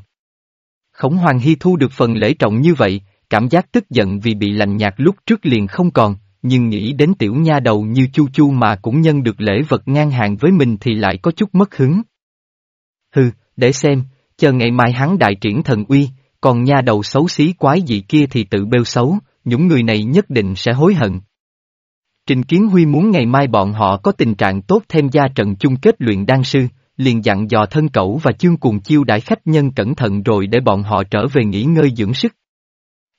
Khổng Hoàng Hy thu được phần lễ trọng như vậy, cảm giác tức giận vì bị lành nhạt lúc trước liền không còn, nhưng nghĩ đến tiểu nha đầu như Chu Chu mà cũng nhân được lễ vật ngang hàng với mình thì lại có chút mất hứng. Hừ, để xem, chờ ngày mai hắn đại triển thần uy, còn nha đầu xấu xí quái dị kia thì tự bêu xấu, những người này nhất định sẽ hối hận. Trình Kiến Huy muốn ngày mai bọn họ có tình trạng tốt thêm gia trận chung kết luyện đan sư, liền dặn dò thân cẩu và chương cùng chiêu đãi khách nhân cẩn thận rồi để bọn họ trở về nghỉ ngơi dưỡng sức.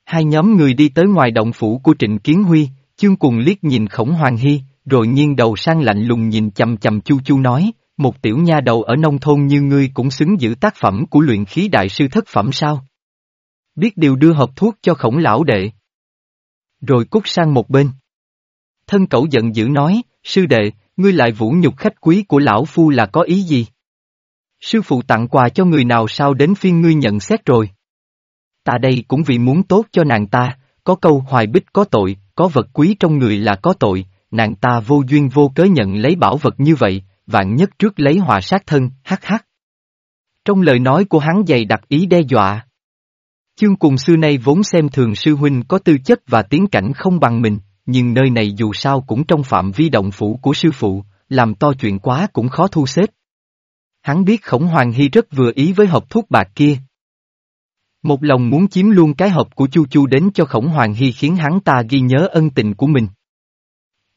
Hai nhóm người đi tới ngoài động phủ của Trịnh Kiến Huy, Chương cùng liếc nhìn khổng hoàng hy, rồi nghiêng đầu sang lạnh lùng nhìn chầm chầm chu chu nói, một tiểu nha đầu ở nông thôn như ngươi cũng xứng giữ tác phẩm của luyện khí đại sư thất phẩm sao? Biết điều đưa hộp thuốc cho khổng lão đệ. Rồi cút sang một bên. Thân cẩu giận dữ nói, sư đệ, ngươi lại vũ nhục khách quý của lão phu là có ý gì? Sư phụ tặng quà cho người nào sao đến phiên ngươi nhận xét rồi. Ta đây cũng vì muốn tốt cho nàng ta, có câu hoài bích có tội, có vật quý trong người là có tội, nàng ta vô duyên vô cớ nhận lấy bảo vật như vậy, vạn nhất trước lấy hòa sát thân, hắc hắc. Trong lời nói của hắn dày đặc ý đe dọa. Chương cùng xưa nay vốn xem thường sư huynh có tư chất và tiến cảnh không bằng mình, nhưng nơi này dù sao cũng trong phạm vi động phủ của sư phụ, làm to chuyện quá cũng khó thu xếp. Hắn biết khổng hoàng hy rất vừa ý với hộp thuốc bạc kia. Một lòng muốn chiếm luôn cái hộp của Chu Chu đến cho khổng hoàng hy khiến hắn ta ghi nhớ ân tình của mình.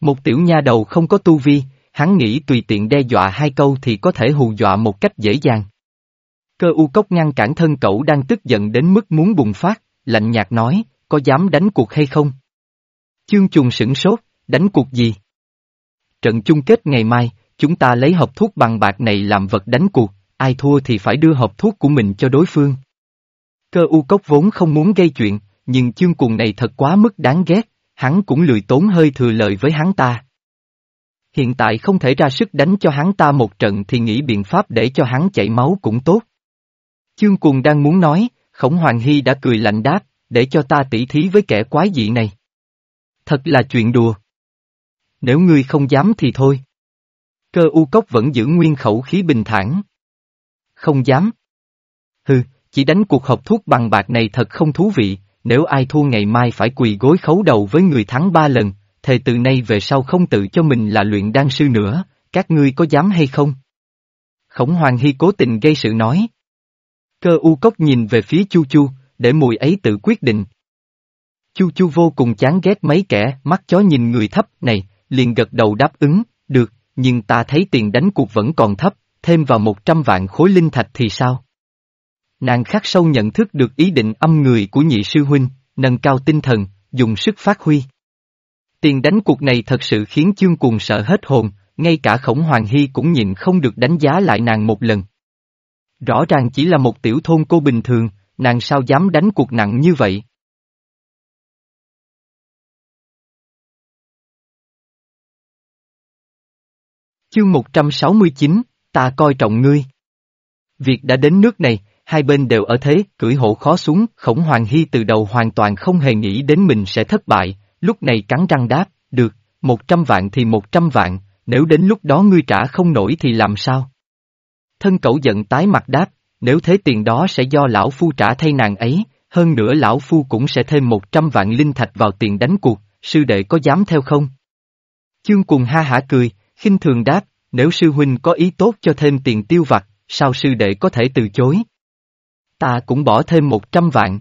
Một tiểu nha đầu không có tu vi, hắn nghĩ tùy tiện đe dọa hai câu thì có thể hù dọa một cách dễ dàng. Cơ u cốc ngăn cản thân cậu đang tức giận đến mức muốn bùng phát, lạnh nhạt nói, có dám đánh cuộc hay không? Chương trùng sửng sốt, đánh cuộc gì? Trận chung kết ngày mai, chúng ta lấy hộp thuốc bằng bạc này làm vật đánh cuộc, ai thua thì phải đưa hộp thuốc của mình cho đối phương. Cơ u cốc vốn không muốn gây chuyện, nhưng chương cùng này thật quá mức đáng ghét, hắn cũng lười tốn hơi thừa lời với hắn ta. Hiện tại không thể ra sức đánh cho hắn ta một trận thì nghĩ biện pháp để cho hắn chảy máu cũng tốt. Chương cùng đang muốn nói, khổng hoàng hy đã cười lạnh đáp, để cho ta tỉ thí với kẻ quái dị này. Thật là chuyện đùa. Nếu ngươi không dám thì thôi. Cơ u cốc vẫn giữ nguyên khẩu khí bình thản. Không dám. Hừ, chỉ đánh cuộc hợp thuốc bằng bạc này thật không thú vị, nếu ai thua ngày mai phải quỳ gối khấu đầu với người thắng ba lần, thề từ nay về sau không tự cho mình là luyện đan sư nữa, các ngươi có dám hay không? Khổng Hoàng Hy cố tình gây sự nói. Cơ u cốc nhìn về phía Chu Chu, để mùi ấy tự quyết định. Chu Chu vô cùng chán ghét mấy kẻ mắt chó nhìn người thấp này, liền gật đầu đáp ứng, được, nhưng ta thấy tiền đánh cuộc vẫn còn thấp, thêm vào một trăm vạn khối linh thạch thì sao? Nàng khắc sâu nhận thức được ý định âm người của nhị sư huynh, nâng cao tinh thần, dùng sức phát huy. Tiền đánh cuộc này thật sự khiến chương cuồng sợ hết hồn, ngay cả khổng hoàng hy cũng nhịn không được đánh giá lại nàng một lần. Rõ ràng chỉ là một tiểu thôn cô bình thường, nàng sao dám đánh cuộc nặng như vậy? Chương 169, ta coi trọng ngươi. Việc đã đến nước này, hai bên đều ở thế, cưỡi hổ khó xuống, khổng hoàng hy từ đầu hoàn toàn không hề nghĩ đến mình sẽ thất bại, lúc này cắn răng đáp, được, một trăm vạn thì một trăm vạn, nếu đến lúc đó ngươi trả không nổi thì làm sao? Thân cẩu giận tái mặt đáp, nếu thế tiền đó sẽ do lão phu trả thay nàng ấy, hơn nữa lão phu cũng sẽ thêm một trăm vạn linh thạch vào tiền đánh cuộc, sư đệ có dám theo không? Chương cùng ha hả cười, khinh thường đáp, nếu sư huynh có ý tốt cho thêm tiền tiêu vặt, sao sư đệ có thể từ chối? Ta cũng bỏ thêm một trăm vạn.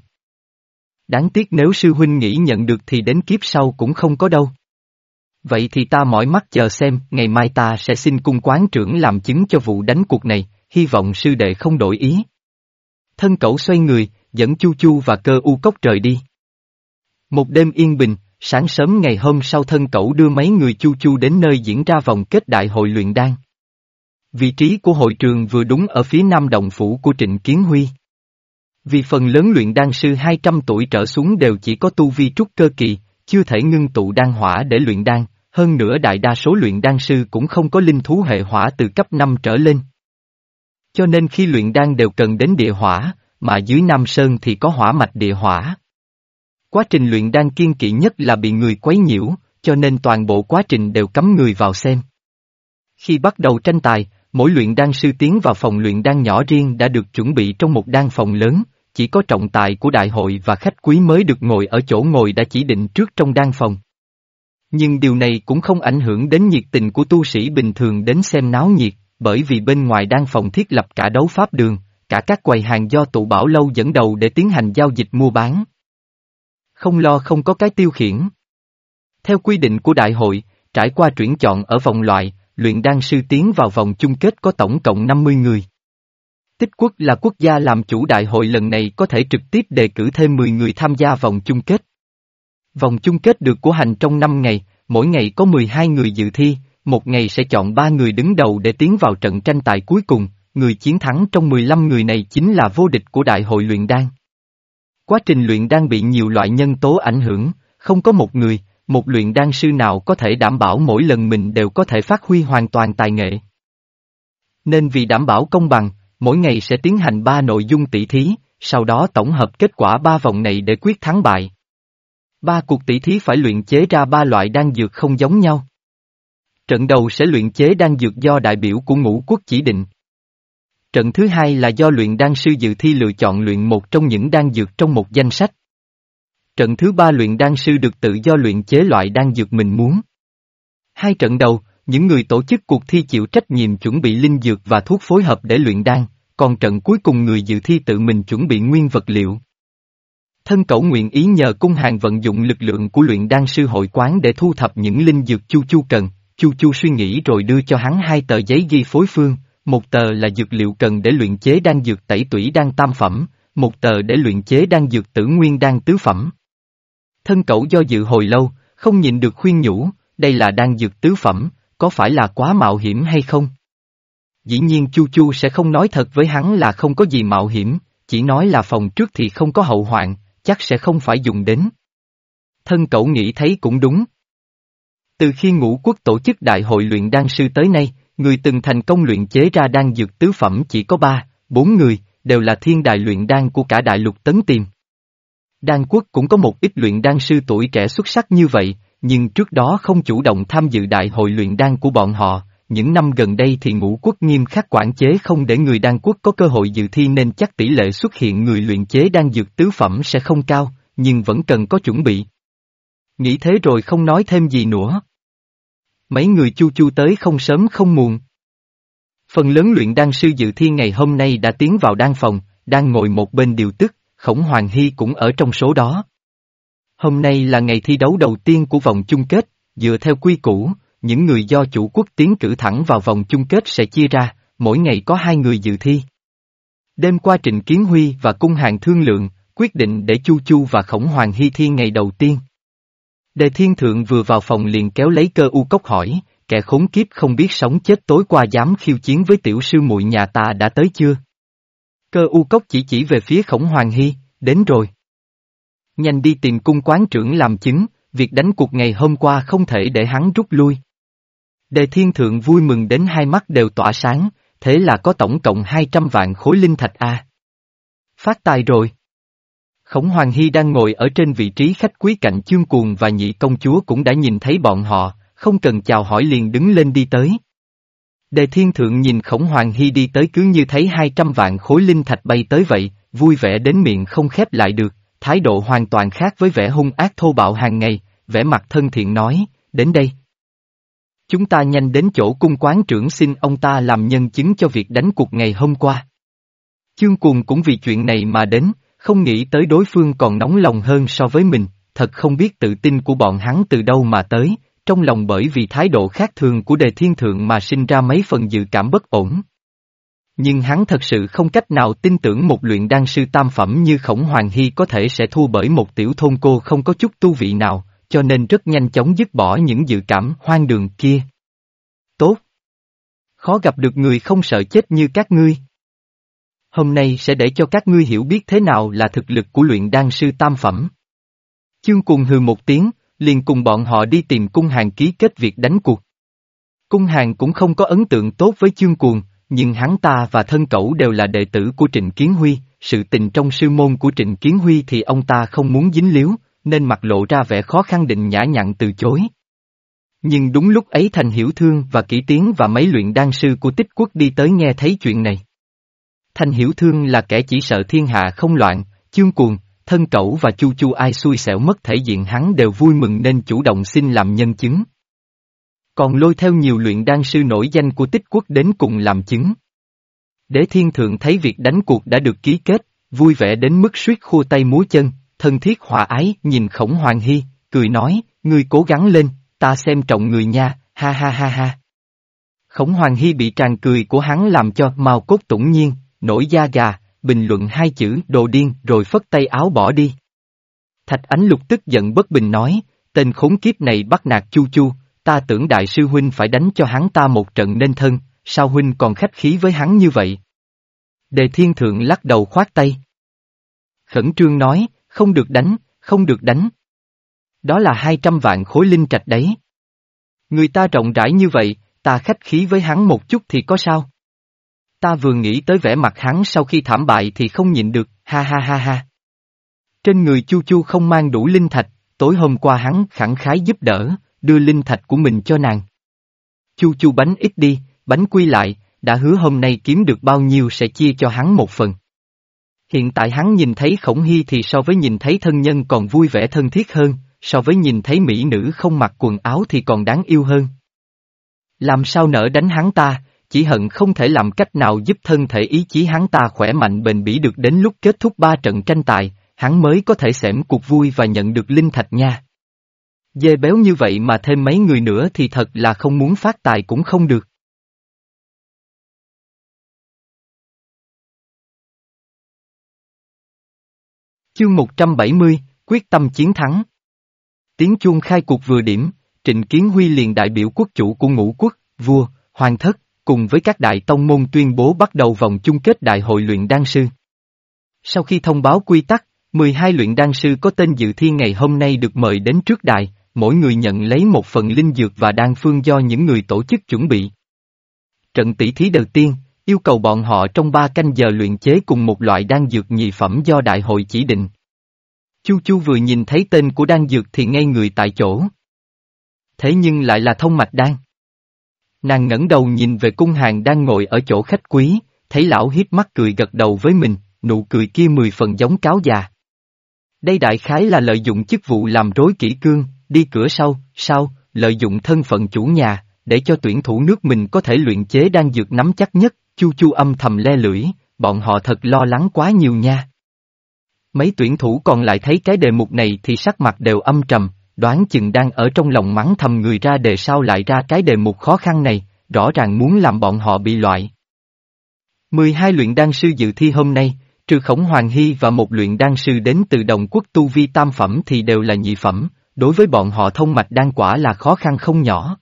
Đáng tiếc nếu sư huynh nghĩ nhận được thì đến kiếp sau cũng không có đâu. Vậy thì ta mỏi mắt chờ xem, ngày mai ta sẽ xin cung quán trưởng làm chứng cho vụ đánh cuộc này, hy vọng sư đệ không đổi ý. Thân cẩu xoay người, dẫn Chu Chu và cơ u cốc rời đi. Một đêm yên bình, sáng sớm ngày hôm sau thân cẩu đưa mấy người Chu Chu đến nơi diễn ra vòng kết đại hội luyện đan. Vị trí của hội trường vừa đúng ở phía nam đồng phủ của Trịnh Kiến Huy. Vì phần lớn luyện đan sư 200 tuổi trở xuống đều chỉ có tu vi trúc cơ kỳ, chưa thể ngưng tụ đan hỏa để luyện đan, hơn nữa đại đa số luyện đan sư cũng không có linh thú hệ hỏa từ cấp 5 trở lên. Cho nên khi luyện đan đều cần đến địa hỏa, mà dưới Nam Sơn thì có hỏa mạch địa hỏa. Quá trình luyện đan kiên kỵ nhất là bị người quấy nhiễu, cho nên toàn bộ quá trình đều cấm người vào xem. Khi bắt đầu tranh tài, mỗi luyện đan sư tiến vào phòng luyện đan nhỏ riêng đã được chuẩn bị trong một đan phòng lớn, chỉ có trọng tài của đại hội và khách quý mới được ngồi ở chỗ ngồi đã chỉ định trước trong đan phòng. Nhưng điều này cũng không ảnh hưởng đến nhiệt tình của tu sĩ bình thường đến xem náo nhiệt, bởi vì bên ngoài đan phòng thiết lập cả đấu pháp đường, cả các quầy hàng do tụ bảo lâu dẫn đầu để tiến hành giao dịch mua bán. Không lo không có cái tiêu khiển. Theo quy định của đại hội, trải qua tuyển chọn ở vòng loại, luyện đan sư tiến vào vòng chung kết có tổng cộng 50 người. Tích quốc là quốc gia làm chủ đại hội lần này có thể trực tiếp đề cử thêm 10 người tham gia vòng chung kết. Vòng chung kết được của hành trong 5 ngày, mỗi ngày có 12 người dự thi, một ngày sẽ chọn 3 người đứng đầu để tiến vào trận tranh tài cuối cùng, người chiến thắng trong 15 người này chính là vô địch của đại hội luyện đan. Quá trình luyện đan bị nhiều loại nhân tố ảnh hưởng, không có một người, một luyện đan sư nào có thể đảm bảo mỗi lần mình đều có thể phát huy hoàn toàn tài nghệ. Nên vì đảm bảo công bằng, mỗi ngày sẽ tiến hành ba nội dung tỷ thí, sau đó tổng hợp kết quả ba vòng này để quyết thắng bại. Ba cuộc tỷ thí phải luyện chế ra ba loại đan dược không giống nhau. Trận đầu sẽ luyện chế đan dược do đại biểu của ngũ quốc chỉ định. Trận thứ hai là do luyện đan sư dự thi lựa chọn luyện một trong những đan dược trong một danh sách. Trận thứ ba luyện đan sư được tự do luyện chế loại đan dược mình muốn. Hai trận đầu, những người tổ chức cuộc thi chịu trách nhiệm chuẩn bị linh dược và thuốc phối hợp để luyện đan, còn trận cuối cùng người dự thi tự mình chuẩn bị nguyên vật liệu. Thân cẩu nguyện ý nhờ cung hàng vận dụng lực lượng của luyện đan sư hội quán để thu thập những linh dược chu chu cần, chu chu suy nghĩ rồi đưa cho hắn hai tờ giấy ghi phối phương, một tờ là dược liệu cần để luyện chế đan dược tẩy tủy đan tam phẩm, một tờ để luyện chế đan dược tử nguyên đan tứ phẩm. Thân cậu do dự hồi lâu, không nhìn được khuyên nhủ, đây là đan dược tứ phẩm, có phải là quá mạo hiểm hay không? Dĩ nhiên Chu Chu sẽ không nói thật với hắn là không có gì mạo hiểm, chỉ nói là phòng trước thì không có hậu hoạn, chắc sẽ không phải dùng đến. Thân cậu nghĩ thấy cũng đúng. Từ khi ngũ quốc tổ chức đại hội luyện đan sư tới nay, người từng thành công luyện chế ra đan dược tứ phẩm chỉ có ba, bốn người, đều là thiên đại luyện đan của cả đại lục tấn tiền. Đan quốc cũng có một ít luyện đan sư tuổi trẻ xuất sắc như vậy, nhưng trước đó không chủ động tham dự đại hội luyện đan của bọn họ, những năm gần đây thì ngũ quốc nghiêm khắc quản chế không để người đan quốc có cơ hội dự thi nên chắc tỷ lệ xuất hiện người luyện chế đan dược tứ phẩm sẽ không cao, nhưng vẫn cần có chuẩn bị. Nghĩ thế rồi không nói thêm gì nữa. Mấy người chu chu tới không sớm không muộn. Phần lớn luyện đan sư dự thi ngày hôm nay đã tiến vào đan phòng, đang ngồi một bên điều tức, khổng hoàng hy cũng ở trong số đó. Hôm nay là ngày thi đấu đầu tiên của vòng chung kết, dựa theo quy củ, những người do chủ quốc tiến cử thẳng vào vòng chung kết sẽ chia ra, mỗi ngày có hai người dự thi. Đêm qua Trịnh Kiến Huy và Cung Hàng thương lượng, quyết định để Chu Chu và Khổng Hoàng Hy thi ngày đầu tiên. Đề Thiên Thượng vừa vào phòng liền kéo lấy cơ u cốc hỏi, kẻ khốn kiếp không biết sống chết tối qua dám khiêu chiến với tiểu sư muội nhà ta đã tới chưa? Cơ u cốc chỉ chỉ về phía Khổng Hoàng Hy, đến rồi. Nhanh đi tìm cung quán trưởng làm chứng, việc đánh cuộc ngày hôm qua không thể để hắn rút lui. Đề thiên thượng vui mừng đến hai mắt đều tỏa sáng, thế là có tổng cộng 200 vạn khối linh thạch A. Phát tài rồi. Khổng Hoàng Hy đang ngồi ở trên vị trí khách quý cạnh chương cuồng và nhị công chúa cũng đã nhìn thấy bọn họ, không cần chào hỏi liền đứng lên đi tới. Đề thiên thượng nhìn khổng hoàng hy đi tới cứ như thấy 200 vạn khối linh thạch bay tới vậy, vui vẻ đến miệng không khép lại được, thái độ hoàn toàn khác với vẻ hung ác thô bạo hàng ngày, vẻ mặt thân thiện nói, đến đây. Chúng ta nhanh đến chỗ cung quán trưởng xin ông ta làm nhân chứng cho việc đánh cuộc ngày hôm qua. Chương cuồng cũng vì chuyện này mà đến, không nghĩ tới đối phương còn nóng lòng hơn so với mình, thật không biết tự tin của bọn hắn từ đâu mà tới, trong lòng bởi vì thái độ khác thường của đề thiên thượng mà sinh ra mấy phần dự cảm bất ổn. Nhưng hắn thật sự không cách nào tin tưởng một luyện đan sư tam phẩm như khổng hoàng hy có thể sẽ thua bởi một tiểu thôn cô không có chút tu vị nào, cho nên rất nhanh chóng dứt bỏ những dự cảm hoang đường kia. Tốt! Khó gặp được người không sợ chết như các ngươi. Hôm nay sẽ để cho các ngươi hiểu biết thế nào là thực lực của luyện đan sư tam phẩm. Chương cùng hừ một tiếng, liền cùng bọn họ đi tìm cung hàng ký kết việc đánh cuộc. Cung hàng cũng không có ấn tượng tốt với chương cuồng, nhưng hắn ta và thân cẩu đều là đệ tử của Trịnh Kiến Huy, sự tình trong sư môn của Trịnh Kiến Huy thì ông ta không muốn dính líu, nên mặt lộ ra vẻ khó khăn định nhã nhặn từ chối. Nhưng đúng lúc ấy Thành Hiểu Thương và Kỷ Tiến và mấy luyện đan sư của tích quốc đi tới nghe thấy chuyện này. Thành Hiểu Thương là kẻ chỉ sợ thiên hạ không loạn, chương cuồng, thân cẩu và chu chu ai xui xẻo mất thể diện hắn đều vui mừng nên chủ động xin làm nhân chứng. Còn lôi theo nhiều luyện đan sư nổi danh của tích quốc đến cùng làm chứng. Đế thiên thượng thấy việc đánh cuộc đã được ký kết, vui vẻ đến mức suýt khua tay múa chân, thân thiết hòa ái nhìn khổng hoàng hy, cười nói, ngươi cố gắng lên, ta xem trọng người nha, ha ha ha ha. Khổng hoàng hy bị tràn cười của hắn làm cho màu cốt tủng nhiên, nổi da gà, bình luận hai chữ đồ điên rồi phất tay áo bỏ đi. Thạch Ánh Lục tức giận bất bình nói, tên khốn kiếp này bắt nạt chu chu, ta tưởng đại sư huynh phải đánh cho hắn ta một trận nên thân, sao huynh còn khách khí với hắn như vậy? Đề thiên thượng lắc đầu khoát tay. Khẩn trương nói, không được đánh, không được đánh. Đó là hai trăm vạn khối linh trạch đấy. Người ta rộng rãi như vậy, ta khách khí với hắn một chút thì có sao? Ta vừa nghĩ tới vẻ mặt hắn sau khi thảm bại thì không nhịn được, ha ha ha ha. Trên người Chu Chu không mang đủ linh thạch, tối hôm qua hắn khẳng khái giúp đỡ, đưa linh thạch của mình cho nàng. Chu Chu bánh ít đi, bánh quy lại, đã hứa hôm nay kiếm được bao nhiêu sẽ chia cho hắn một phần. Hiện tại hắn nhìn thấy khổng hy thì so với nhìn thấy thân nhân còn vui vẻ thân thiết hơn, so với nhìn thấy mỹ nữ không mặc quần áo thì còn đáng yêu hơn. Làm sao nỡ đánh hắn ta, chỉ hận không thể làm cách nào giúp thân thể ý chí hắn ta khỏe mạnh bền bỉ được đến lúc kết thúc ba trận tranh tài, hắn mới có thể xẻm cuộc vui và nhận được linh thạch nha. Dê béo như vậy mà thêm mấy người nữa thì thật là không muốn phát tài cũng không được. Chương 170, quyết tâm chiến thắng. Tiếng chuông khai cuộc vừa điểm, Trịnh Kiến Huy liền đại biểu quốc chủ của ngũ quốc, vua, hoàng thất, cùng với các đại tông môn tuyên bố bắt đầu vòng chung kết đại hội luyện đan sư. Sau khi thông báo quy tắc, 12 luyện đan sư có tên dự thi ngày hôm nay được mời đến trước đài, mỗi người nhận lấy một phần linh dược và đan phương do những người tổ chức chuẩn bị. Trận tỷ thí đầu tiên, yêu cầu bọn họ trong 3 canh giờ luyện chế cùng một loại đan dược nhị phẩm do đại hội chỉ định. Chu Chu vừa nhìn thấy tên của đan dược thì ngay người tại chỗ. Thế nhưng lại là thông mạch đan. Nàng ngẩng đầu nhìn về cung hàng đang ngồi ở chỗ khách quý, thấy lão hiếp mắt cười gật đầu với mình, nụ cười kia mười phần giống cáo già. Đây đại khái là lợi dụng chức vụ làm rối kỹ cương, đi cửa sau, sau, lợi dụng thân phận chủ nhà, để cho tuyển thủ nước mình có thể luyện chế đan dược nắm chắc nhất, chu chu âm thầm le lưỡi, bọn họ thật lo lắng quá nhiều nha. Mấy tuyển thủ còn lại thấy cái đề mục này thì sắc mặt đều âm trầm, đoán chừng đang ở trong lòng mắng thầm người ra đề sao lại ra cái đề mục khó khăn này, rõ ràng muốn làm bọn họ bị loại. 12 luyện đan sư dự thi hôm nay, trừ khổng hoàng hy và một luyện đan sư đến từ đồng quốc tu vi tam phẩm thì đều là nhị phẩm, đối với bọn họ thông mạch đan quả là khó khăn không nhỏ.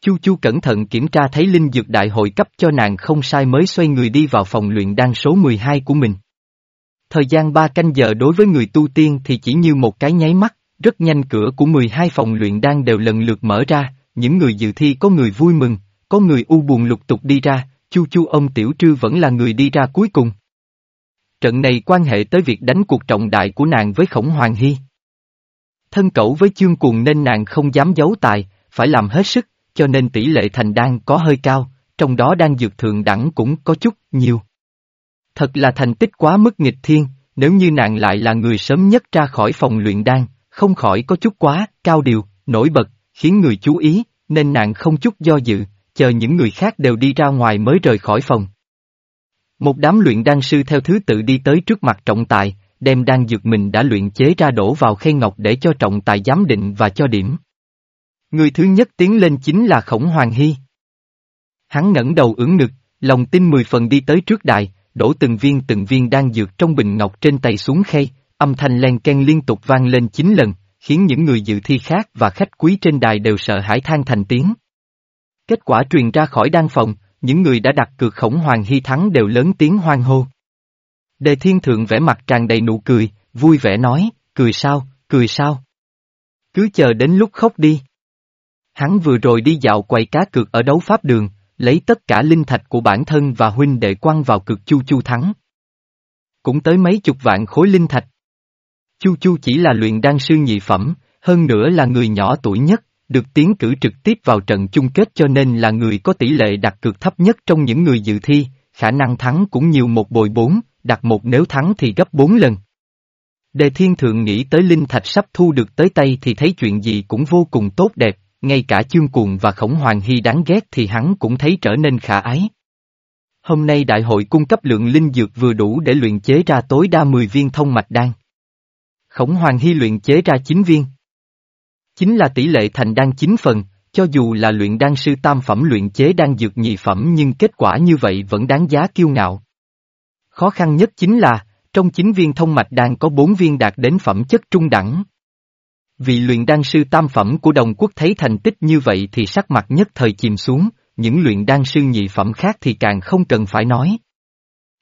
Chu Chu cẩn thận kiểm tra thấy linh dược đại hội cấp cho nàng không sai mới xoay người đi vào phòng luyện đan số 12 của mình. Thời gian ba canh giờ đối với người tu tiên thì chỉ như một cái nháy mắt, rất nhanh cửa của 12 phòng luyện đan đều lần lượt mở ra, những người dự thi có người vui mừng, có người u buồn lục tục đi ra, Chu Chu ông Tiểu Trư vẫn là người đi ra cuối cùng. Trận này quan hệ tới việc đánh cuộc trọng đại của nàng với Khổng Hoàng Hy. Thân cẩu với chương cuồng nên nàng không dám giấu tài, phải làm hết sức, cho nên tỷ lệ thành đan có hơi cao, trong đó đang dược thượng đẳng cũng có chút, nhiều. Thật là thành tích quá mức nghịch thiên, nếu như nàng lại là người sớm nhất ra khỏi phòng luyện đan, không khỏi có chút quá, cao điều, nổi bật, khiến người chú ý, nên nàng không chút do dự, chờ những người khác đều đi ra ngoài mới rời khỏi phòng. Một đám luyện đan sư theo thứ tự đi tới trước mặt trọng tài, đem đan dược mình đã luyện chế ra đổ vào khay ngọc để cho trọng tài giám định và cho điểm. Người thứ nhất tiến lên chính là Khổng Hoàng Hy. Hắn ngẩng đầu ưỡn ngực, lòng tin mười phần đi tới trước đài, đổ từng viên từng viên đan dược trong bình ngọc trên tay xuống khay, âm thanh len ken liên tục vang lên chín lần, khiến những người dự thi khác và khách quý trên đài đều sợ hãi than thành tiếng. Kết quả truyền ra khỏi đan phòng, những người đã đặt cược khổng hoàng hy thắng đều lớn tiếng hoan hô. Đề thiên thượng vẽ mặt tràn đầy nụ cười, vui vẻ nói, cười sao, cười sao. Cứ chờ đến lúc khóc đi. Hắn vừa rồi đi dạo quầy cá cược ở đấu pháp đường, lấy tất cả linh thạch của bản thân và huynh đệ quăng vào cực chu chu thắng. Cũng tới mấy chục vạn khối linh thạch. Chu chu chỉ là luyện đan sư nhị phẩm, hơn nữa là người nhỏ tuổi nhất, được tiến cử trực tiếp vào trận chung kết cho nên là người có tỷ lệ đặt cược thấp nhất trong những người dự thi, khả năng thắng cũng nhiều một bồi bốn, đặt một nếu thắng thì gấp bốn lần. Đề thiên thượng nghĩ tới linh thạch sắp thu được tới tay thì thấy chuyện gì cũng vô cùng tốt đẹp, ngay cả chương cuồng và khổng hoàng hy đáng ghét thì hắn cũng thấy trở nên khả ái. Hôm nay đại hội cung cấp lượng linh dược vừa đủ để luyện chế ra tối đa 10 viên thông mạch đan. Khổng hoàng hy luyện chế ra 9 viên. Chính là tỷ lệ thành đan 9 phần, cho dù là luyện đan sư tam phẩm luyện chế đan dược nhị phẩm nhưng kết quả như vậy vẫn đáng giá kiêu ngạo. Khó khăn nhất chính là, trong 9 viên thông mạch đan có 4 viên đạt đến phẩm chất trung đẳng. Vị luyện đan sư tam phẩm của đồng quốc thấy thành tích như vậy thì sắc mặt nhất thời chìm xuống, những luyện đan sư nhị phẩm khác thì càng không cần phải nói.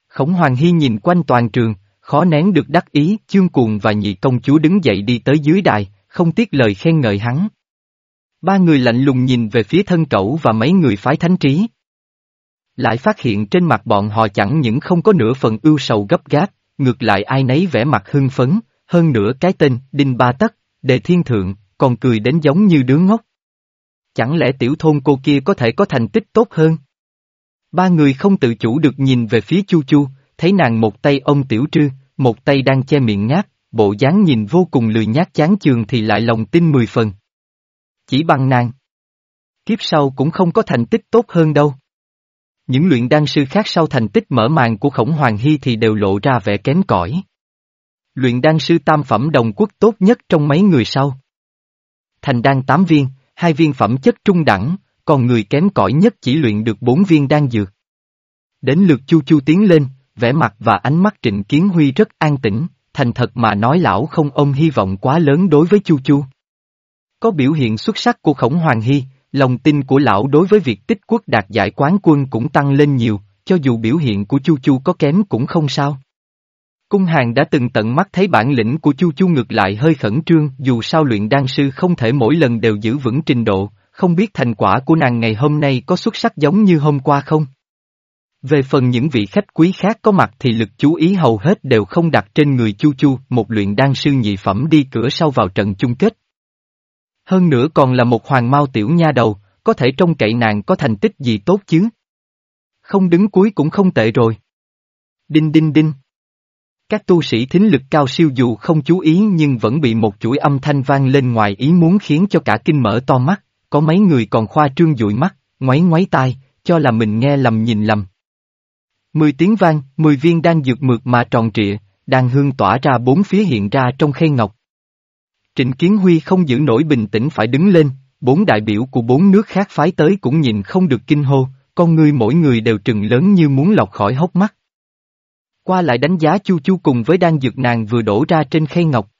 Khổng Hoàng Hy nhìn quanh toàn trường, khó nén được đắc ý, chương cuồng và nhị công chúa đứng dậy đi tới dưới đài, không tiếc lời khen ngợi hắn. Ba người lạnh lùng nhìn về phía thân cẩu và mấy người phái thánh trí. lại phát hiện trên mặt bọn họ chẳng những không có nửa phần ưu sầu gấp gáp, ngược lại ai nấy vẻ mặt hưng phấn, hơn nữa cái tên, Đinh Ba Tất, Đề Thiên Thượng, còn cười đến giống như đứa ngốc. Chẳng lẽ tiểu thôn cô kia có thể có thành tích tốt hơn? Ba người không tự chủ được nhìn về phía Chu Chu, thấy nàng một tay ông tiểu trư, một tay đang che miệng ngáp, bộ dáng nhìn vô cùng lười nhát chán chường thì lại lòng tin mười phần. Chỉ bằng nàng. Kiếp sau cũng không có thành tích tốt hơn đâu. Những luyện đan sư khác sau thành tích mở màn của khổng hoàng hy thì đều lộ ra vẻ kém cỏi. Luyện đan sư tam phẩm đồng quốc tốt nhất trong mấy người sau. Thành đan tám viên, hai viên phẩm chất trung đẳng, còn người kém cỏi nhất chỉ luyện được bốn viên đan dược. Đến lượt Chu Chu tiến lên, vẻ mặt và ánh mắt Trịnh Kiến Huy rất an tĩnh, thành thật mà nói lão không ôm hy vọng quá lớn đối với Chu Chu. Có biểu hiện xuất sắc của Khổng Hoàng Hy, lòng tin của lão đối với việc tích quốc đạt giải quán quân cũng tăng lên nhiều, cho dù biểu hiện của Chu Chu có kém cũng không sao. Cung hàng đã từng tận mắt thấy bản lĩnh của Chu Chu ngược lại hơi khẩn trương dù sao luyện đan sư không thể mỗi lần đều giữ vững trình độ, không biết thành quả của nàng ngày hôm nay có xuất sắc giống như hôm qua không? Về phần những vị khách quý khác có mặt thì lực chú ý hầu hết đều không đặt trên người Chu Chu, một luyện đan sư nhị phẩm đi cửa sau vào trận chung kết. Hơn nữa còn là một hoàng mau tiểu nha đầu, có thể trông cậy nàng có thành tích gì tốt chứ? Không đứng cuối cũng không tệ rồi. Đinh đinh đinh. Các tu sĩ thính lực cao siêu dù không chú ý nhưng vẫn bị một chuỗi âm thanh vang lên ngoài ý muốn khiến cho cả kinh mở to mắt, có mấy người còn khoa trương dụi mắt, ngoáy ngoáy tai, cho là mình nghe lầm nhìn lầm. Mười tiếng vang, mười viên đang dược mượt mà tròn trịa, đang hương tỏa ra bốn phía hiện ra trong khay ngọc. Trịnh Kiến Huy không giữ nổi bình tĩnh phải đứng lên, bốn đại biểu của bốn nước khác phái tới cũng nhìn không được kinh hô, con ngươi mỗi người đều trừng lớn như muốn lọc khỏi hốc mắt. Qua lại đánh giá chu chu cùng với đan dược nàng vừa đổ ra trên khay ngọc.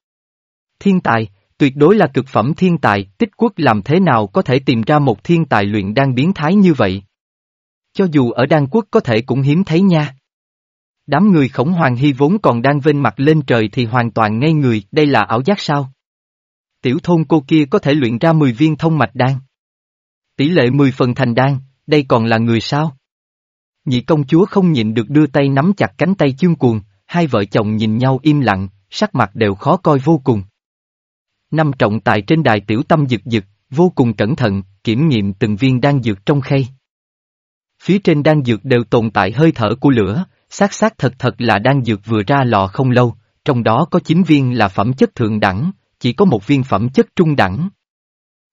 Thiên tài, tuyệt đối là cực phẩm thiên tài, tích quốc làm thế nào có thể tìm ra một thiên tài luyện đan biến thái như vậy? Cho dù ở đan quốc có thể cũng hiếm thấy nha. Đám người khổng hoàng hy vốn còn đang vênh mặt lên trời thì hoàn toàn ngây người, đây là ảo giác sao? Tiểu thôn cô kia có thể luyện ra 10 viên thông mạch đan. Tỷ lệ 10 phần thành đan, đây còn là người sao? Nhị công chúa không nhịn được đưa tay nắm chặt cánh tay chương cuồng, hai vợ chồng nhìn nhau im lặng, sắc mặt đều khó coi vô cùng. Năm trọng tài trên đài tiểu tâm dực dực, vô cùng cẩn thận, kiểm nghiệm từng viên đan dược trong khay. Phía trên đan dược đều tồn tại hơi thở của lửa, xác xác thật thật là đan dược vừa ra lò không lâu, trong đó có 9 viên là phẩm chất thượng đẳng, chỉ có một viên phẩm chất trung đẳng.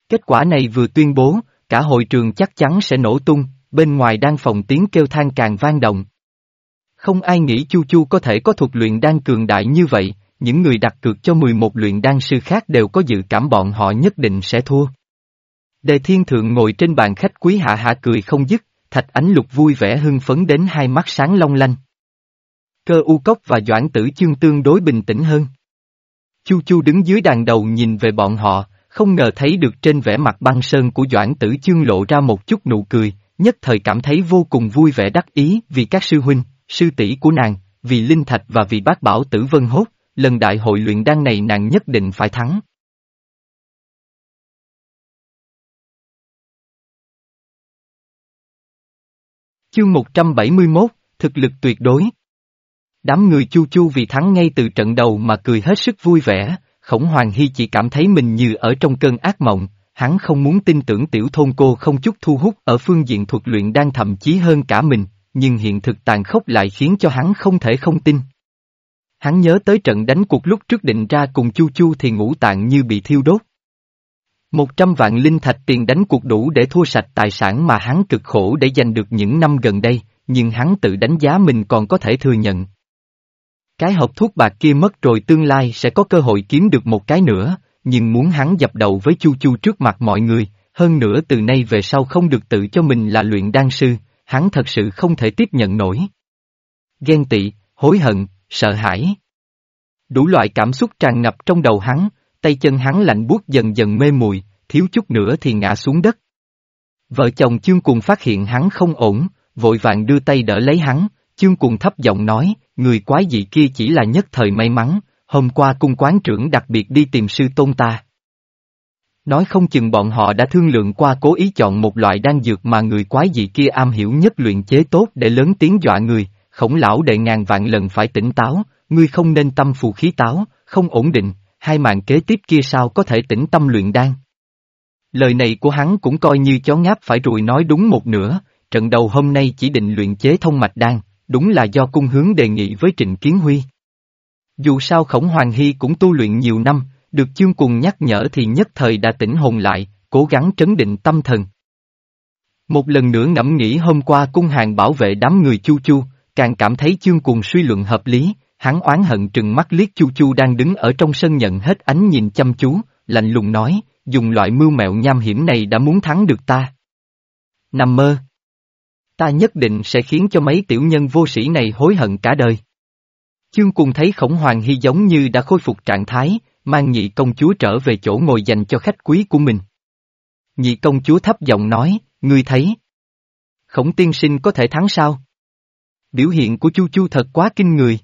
Kết quả này vừa tuyên bố, cả hội trường chắc chắn sẽ nổ tung, bên ngoài đang phòng tiếng kêu than càng vang động. Không ai nghĩ Chu Chu có thể có thuật luyện đan cường đại như vậy, những người đặt cược cho 11 luyện đan sư khác đều có dự cảm bọn họ nhất định sẽ thua. Đề thiên thượng ngồi trên bàn khách quý hạ hạ cười không dứt, thạch ánh lục vui vẻ hưng phấn đến hai mắt sáng long lanh. Cơ u cốc và doãn tử chương tương đối bình tĩnh hơn. Chu Chu đứng dưới đàn đầu nhìn về bọn họ, không ngờ thấy được trên vẻ mặt băng sơn của Doãn Tử Chương lộ ra một chút nụ cười, nhất thời cảm thấy vô cùng vui vẻ đắc ý vì các sư huynh, sư tỷ của nàng, vì Linh Thạch và vì bác bảo tử vân hốt, lần đại hội luyện đan này nàng nhất định phải thắng. Chương 171, thực lực tuyệt đối. Đám người chu chu vì thắng ngay từ trận đầu mà cười hết sức vui vẻ, khổng hoàng hy chỉ cảm thấy mình như ở trong cơn ác mộng, hắn không muốn tin tưởng tiểu thôn cô không chút thu hút ở phương diện thuật luyện đang thậm chí hơn cả mình, nhưng hiện thực tàn khốc lại khiến cho hắn không thể không tin. Hắn nhớ tới trận đánh cuộc lúc trước định ra cùng Chu Chu thì ngũ tạng như bị thiêu đốt. Một trăm vạn linh thạch tiền đánh cuộc đủ để thua sạch tài sản mà hắn cực khổ để giành được những năm gần đây, nhưng hắn tự đánh giá mình còn có thể thừa nhận. Cái hộp thuốc bạc kia mất rồi tương lai sẽ có cơ hội kiếm được một cái nữa, nhưng muốn hắn dập đầu với Chu Chu trước mặt mọi người, hơn nữa từ nay về sau không được tự cho mình là luyện đan sư, hắn thật sự không thể tiếp nhận nổi. Ghen tị, hối hận, sợ hãi. Đủ loại cảm xúc tràn ngập trong đầu hắn, tay chân hắn lạnh buốt dần dần mê mùi, thiếu chút nữa thì ngã xuống đất. Vợ chồng chương cùng phát hiện hắn không ổn, vội vàng đưa tay đỡ lấy hắn, chương cùng thấp giọng nói, người quái dị kia chỉ là nhất thời may mắn, hôm qua cung quán trưởng đặc biệt đi tìm sư tôn ta. Nói không chừng bọn họ đã thương lượng qua cố ý chọn một loại đan dược mà người quái dị kia am hiểu nhất luyện chế tốt để lớn tiếng dọa người, khổng lão đệ ngàn vạn lần phải tỉnh táo, ngươi không nên tâm phù khí táo, không ổn định, hai mạng kế tiếp kia sao có thể tĩnh tâm luyện đan. Lời này của hắn cũng coi như chó ngáp phải rùi nói đúng một nửa, trận đầu hôm nay chỉ định luyện chế thông mạch đan, đúng là do cung hướng đề nghị với Trịnh Kiến Huy. Dù sao khổng hoàng hy cũng tu luyện nhiều năm, được chương cùng nhắc nhở thì nhất thời đã tỉnh hồn lại, cố gắng trấn định tâm thần. Một lần nữa ngẫm nghĩ hôm qua cung hàng bảo vệ đám người chu chu, càng cảm thấy chương cùng suy luận hợp lý, hắn oán hận trừng mắt liếc chu chu đang đứng ở trong sân nhận hết ánh nhìn chăm chú, lạnh lùng nói, dùng loại mưu mẹo nham hiểm này đã muốn thắng được ta. Nằm mơ. Ta nhất định sẽ khiến cho mấy tiểu nhân vô sĩ này hối hận cả đời. Chương cùng thấy khổng hoàng hy giống như đã khôi phục trạng thái, mang nhị công chúa trở về chỗ ngồi dành cho khách quý của mình. Nhị công chúa thấp giọng nói, ngươi thấy. Khổng tiên sinh có thể thắng sao? Biểu hiện của Chu Chu thật quá kinh người.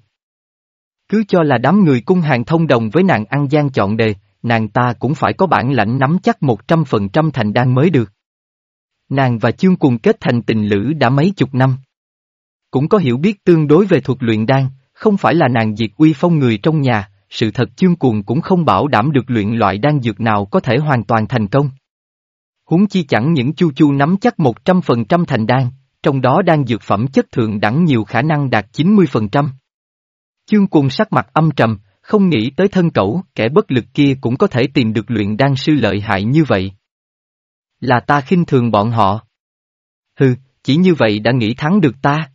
Cứ cho là đám người cung hàng thông đồng với nàng ăn gian chọn đề, nàng ta cũng phải có bản lãnh nắm chắc một trăm phần trăm thành đan mới được. Nàng và chương cùng kết thành tình lữ đã mấy chục năm. Cũng có hiểu biết tương đối về thuật luyện đan, không phải là nàng diệt uy phong người trong nhà, sự thật chương cuồng cũng không bảo đảm được luyện loại đan dược nào có thể hoàn toàn thành công. Huống chi chẳng những chu chu nắm chắc 100% thành đan, trong đó đan dược phẩm chất thượng đẳng nhiều khả năng đạt 90%. Chương cùng sắc mặt âm trầm, không nghĩ tới thân cẩu, kẻ bất lực kia cũng có thể tìm được luyện đan sư lợi hại như vậy. Là ta khinh thường bọn họ. Hừ, chỉ như vậy đã nghĩ thắng được ta.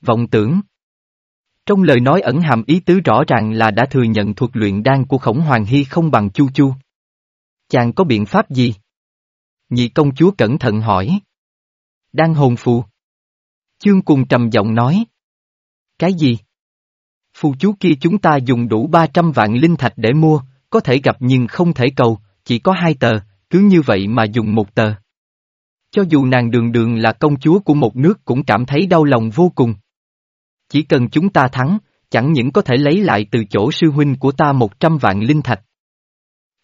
Vọng tưởng. Trong lời nói ẩn hàm ý tứ rõ ràng là đã thừa nhận thuật luyện đan của khổng hoàng hy không bằng chu chu. Chàng có biện pháp gì? Nhị công chúa cẩn thận hỏi. Đan hồn phù. Chương cùng trầm giọng nói. Cái gì? Phù chú kia chúng ta dùng đủ 300 vạn linh thạch để mua, có thể gặp nhưng không thể cầu, chỉ có hai tờ, cứ như vậy mà dùng một tờ. Cho dù nàng đường đường là công chúa của một nước cũng cảm thấy đau lòng vô cùng. Chỉ cần chúng ta thắng, chẳng những có thể lấy lại từ chỗ sư huynh của ta một trăm vạn linh thạch.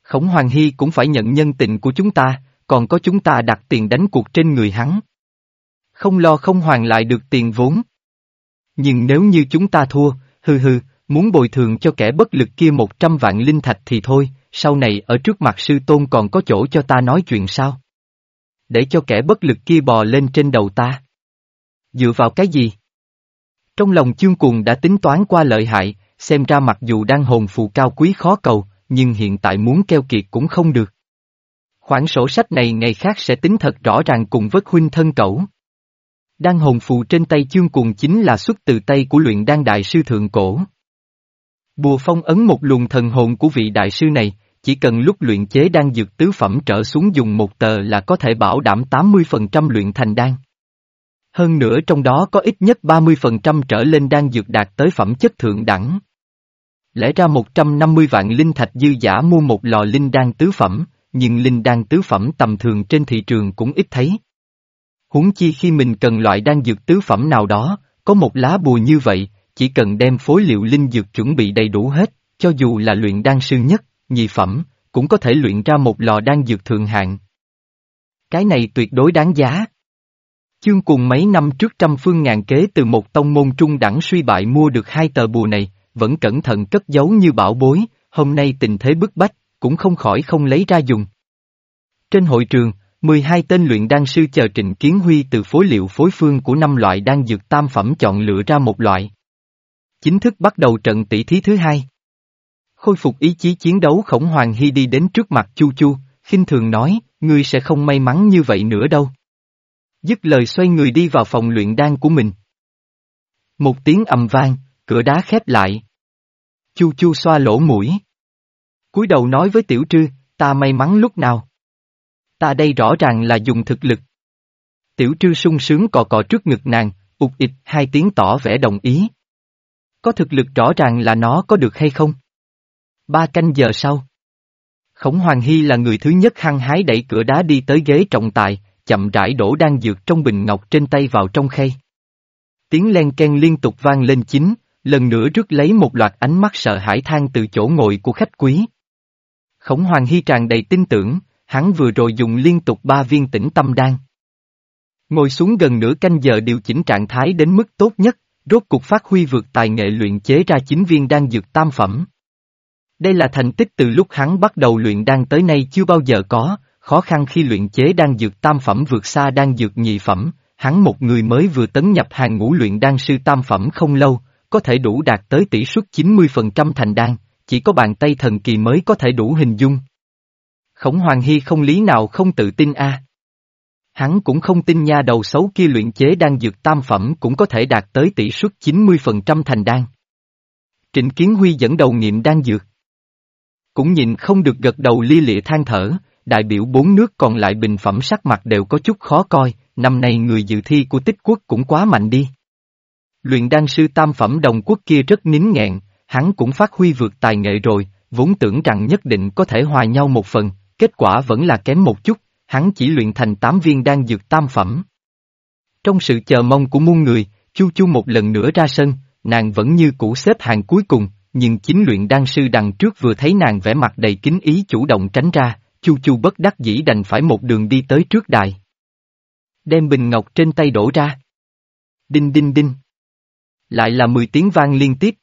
Khổng Hoàng Hy cũng phải nhận nhân tình của chúng ta, còn có chúng ta đặt tiền đánh cuộc trên người hắn. Không lo không hoàn lại được tiền vốn. Nhưng nếu như chúng ta thua, hừ hừ, muốn bồi thường cho kẻ bất lực kia một trăm vạn linh thạch thì thôi, sau này ở trước mặt sư tôn còn có chỗ cho ta nói chuyện sao? Để cho kẻ bất lực kia bò lên trên đầu ta. Dựa vào cái gì? Trong lòng chương cuồng đã tính toán qua lợi hại, xem ra mặc dù đang hồn phù cao quý khó cầu, nhưng hiện tại muốn keo kiệt cũng không được. Khoản sổ sách này ngày khác sẽ tính thật rõ ràng cùng với huynh thân cẩu. Đan hồn phù trên tay chương cuồng chính là xuất từ tay của luyện đan đại sư thượng cổ. Bùa phong ấn một luồng thần hồn của vị đại sư này, chỉ cần lúc luyện chế đan dược tứ phẩm trở xuống dùng một tờ là có thể bảo đảm 80% luyện thành đan. Hơn nữa trong đó có ít nhất 30% trở lên đan dược đạt tới phẩm chất thượng đẳng. Lẽ ra 150 vạn linh thạch dư giả mua một lò linh đan tứ phẩm, nhưng linh đan tứ phẩm tầm thường trên thị trường cũng ít thấy. Huống chi khi mình cần loại đan dược tứ phẩm nào đó, có một lá bùa như vậy, chỉ cần đem phối liệu linh dược chuẩn bị đầy đủ hết, cho dù là luyện đan sư nhất, nhị phẩm, cũng có thể luyện ra một lò đan dược thượng hạng. Cái này tuyệt đối đáng giá. Chương cùng mấy năm trước trăm phương ngàn kế từ một tông môn trung đẳng suy bại mua được hai tờ bùa này, vẫn cẩn thận cất giấu như bảo bối, hôm nay tình thế bức bách, cũng không khỏi không lấy ra dùng. Trên hội trường, 12 tên luyện đan sư chờ Trịnh Kiến Huy từ phối liệu phối phương của năm loại đan dược tam phẩm chọn lựa ra một loại. Chính thức bắt đầu trận tỷ thí thứ hai. Khôi phục ý chí chiến đấu khổng hoàng hy đi đến trước mặt Chu Chu, khinh thường nói, ngươi sẽ không may mắn như vậy nữa đâu. Dứt lời xoay người đi vào phòng luyện đan của mình. Một tiếng ầm vang, cửa đá khép lại. Chu chu xoa lỗ mũi. cúi đầu nói với tiểu trư, ta may mắn lúc nào. Ta đây rõ ràng là dùng thực lực. Tiểu trư sung sướng cò cò trước ngực nàng, ụt ịt hai tiếng tỏ vẻ đồng ý. Có thực lực rõ ràng là nó có được hay không? Ba canh giờ sau. Khổng Hoàng Hy là người thứ nhất hăng hái đẩy cửa đá đi tới ghế trọng tài, chậm rãi đổ đan dược trong bình ngọc trên tay vào trong khay. Tiếng len ken liên tục vang lên chính, lần nữa rước lấy một loạt ánh mắt sợ hãi than từ chỗ ngồi của khách quý. Khổng Hoàng Hy tràn đầy tin tưởng, hắn vừa rồi dùng liên tục ba viên tĩnh tâm đan. Ngồi xuống gần nửa canh giờ điều chỉnh trạng thái đến mức tốt nhất, rốt cục phát huy vượt tài nghệ luyện chế ra chín viên đan dược tam phẩm. Đây là thành tích từ lúc hắn bắt đầu luyện đan tới nay chưa bao giờ có, khó khăn khi luyện chế đan dược tam phẩm vượt xa đan dược nhị phẩm, hắn một người mới vừa tấn nhập hàng ngũ luyện đan sư tam phẩm không lâu, có thể đủ đạt tới tỷ suất 90% thành đan, chỉ có bàn tay thần kỳ mới có thể đủ hình dung. Khổng Hoàng Hy không lý nào không tự tin a. Hắn cũng không tin nha đầu xấu kia luyện chế đang dược tam phẩm cũng có thể đạt tới tỷ suất 90% thành đan. Trịnh Kiến Huy dẫn đầu nghiệm đan dược. Cũng nhìn không được gật đầu lia lịa than thở, đại biểu bốn nước còn lại bình phẩm sắc mặt đều có chút khó coi, năm nay người dự thi của tích quốc cũng quá mạnh đi. Luyện đan sư tam phẩm đồng quốc kia rất nín nghẹn, hắn cũng phát huy vượt tài nghệ rồi, vốn tưởng rằng nhất định có thể hòa nhau một phần, kết quả vẫn là kém một chút, hắn chỉ luyện thành tám viên đan dược tam phẩm. Trong sự chờ mong của muôn người, Chu Chu một lần nữa ra sân, nàng vẫn như cũ xếp hàng cuối cùng, nhưng chính luyện đan sư đằng trước vừa thấy nàng vẻ mặt đầy kính ý chủ động tránh ra, Chu Chu bất đắc dĩ đành phải một đường đi tới trước đài. Đem bình ngọc trên tay đổ ra. Đinh đinh đinh. Lại là 10 tiếng vang liên tiếp.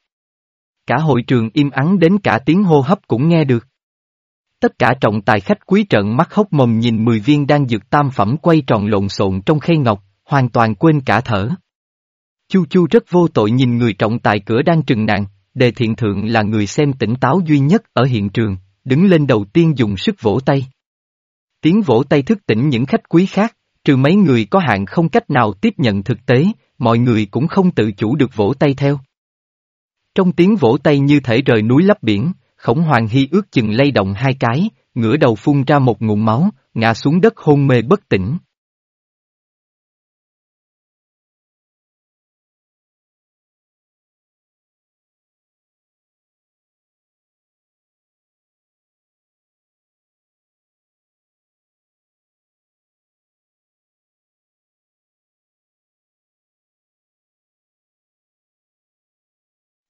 Cả hội trường im ắng đến cả tiếng hô hấp cũng nghe được. Tất cả trọng tài khách quý trận mắt hốc mồm nhìn 10 viên đang dược tam phẩm quay tròn lộn xộn trong khay ngọc, hoàn toàn quên cả thở. Chu Chu rất vô tội nhìn người trọng tài cửa đang trừng nạn, đề thiện thượng là người xem tỉnh táo duy nhất ở hiện trường, đứng lên đầu tiên dùng sức vỗ tay. Tiếng vỗ tay thức tỉnh những khách quý khác, trừ mấy người có hạn không cách nào tiếp nhận thực tế, mọi người cũng không tự chủ được vỗ tay theo. Trong tiếng vỗ tay như thể rời núi lấp biển, khổng hoàng hy ước chừng lay động hai cái, ngửa đầu phun ra một ngụm máu, ngã xuống đất hôn mê bất tỉnh.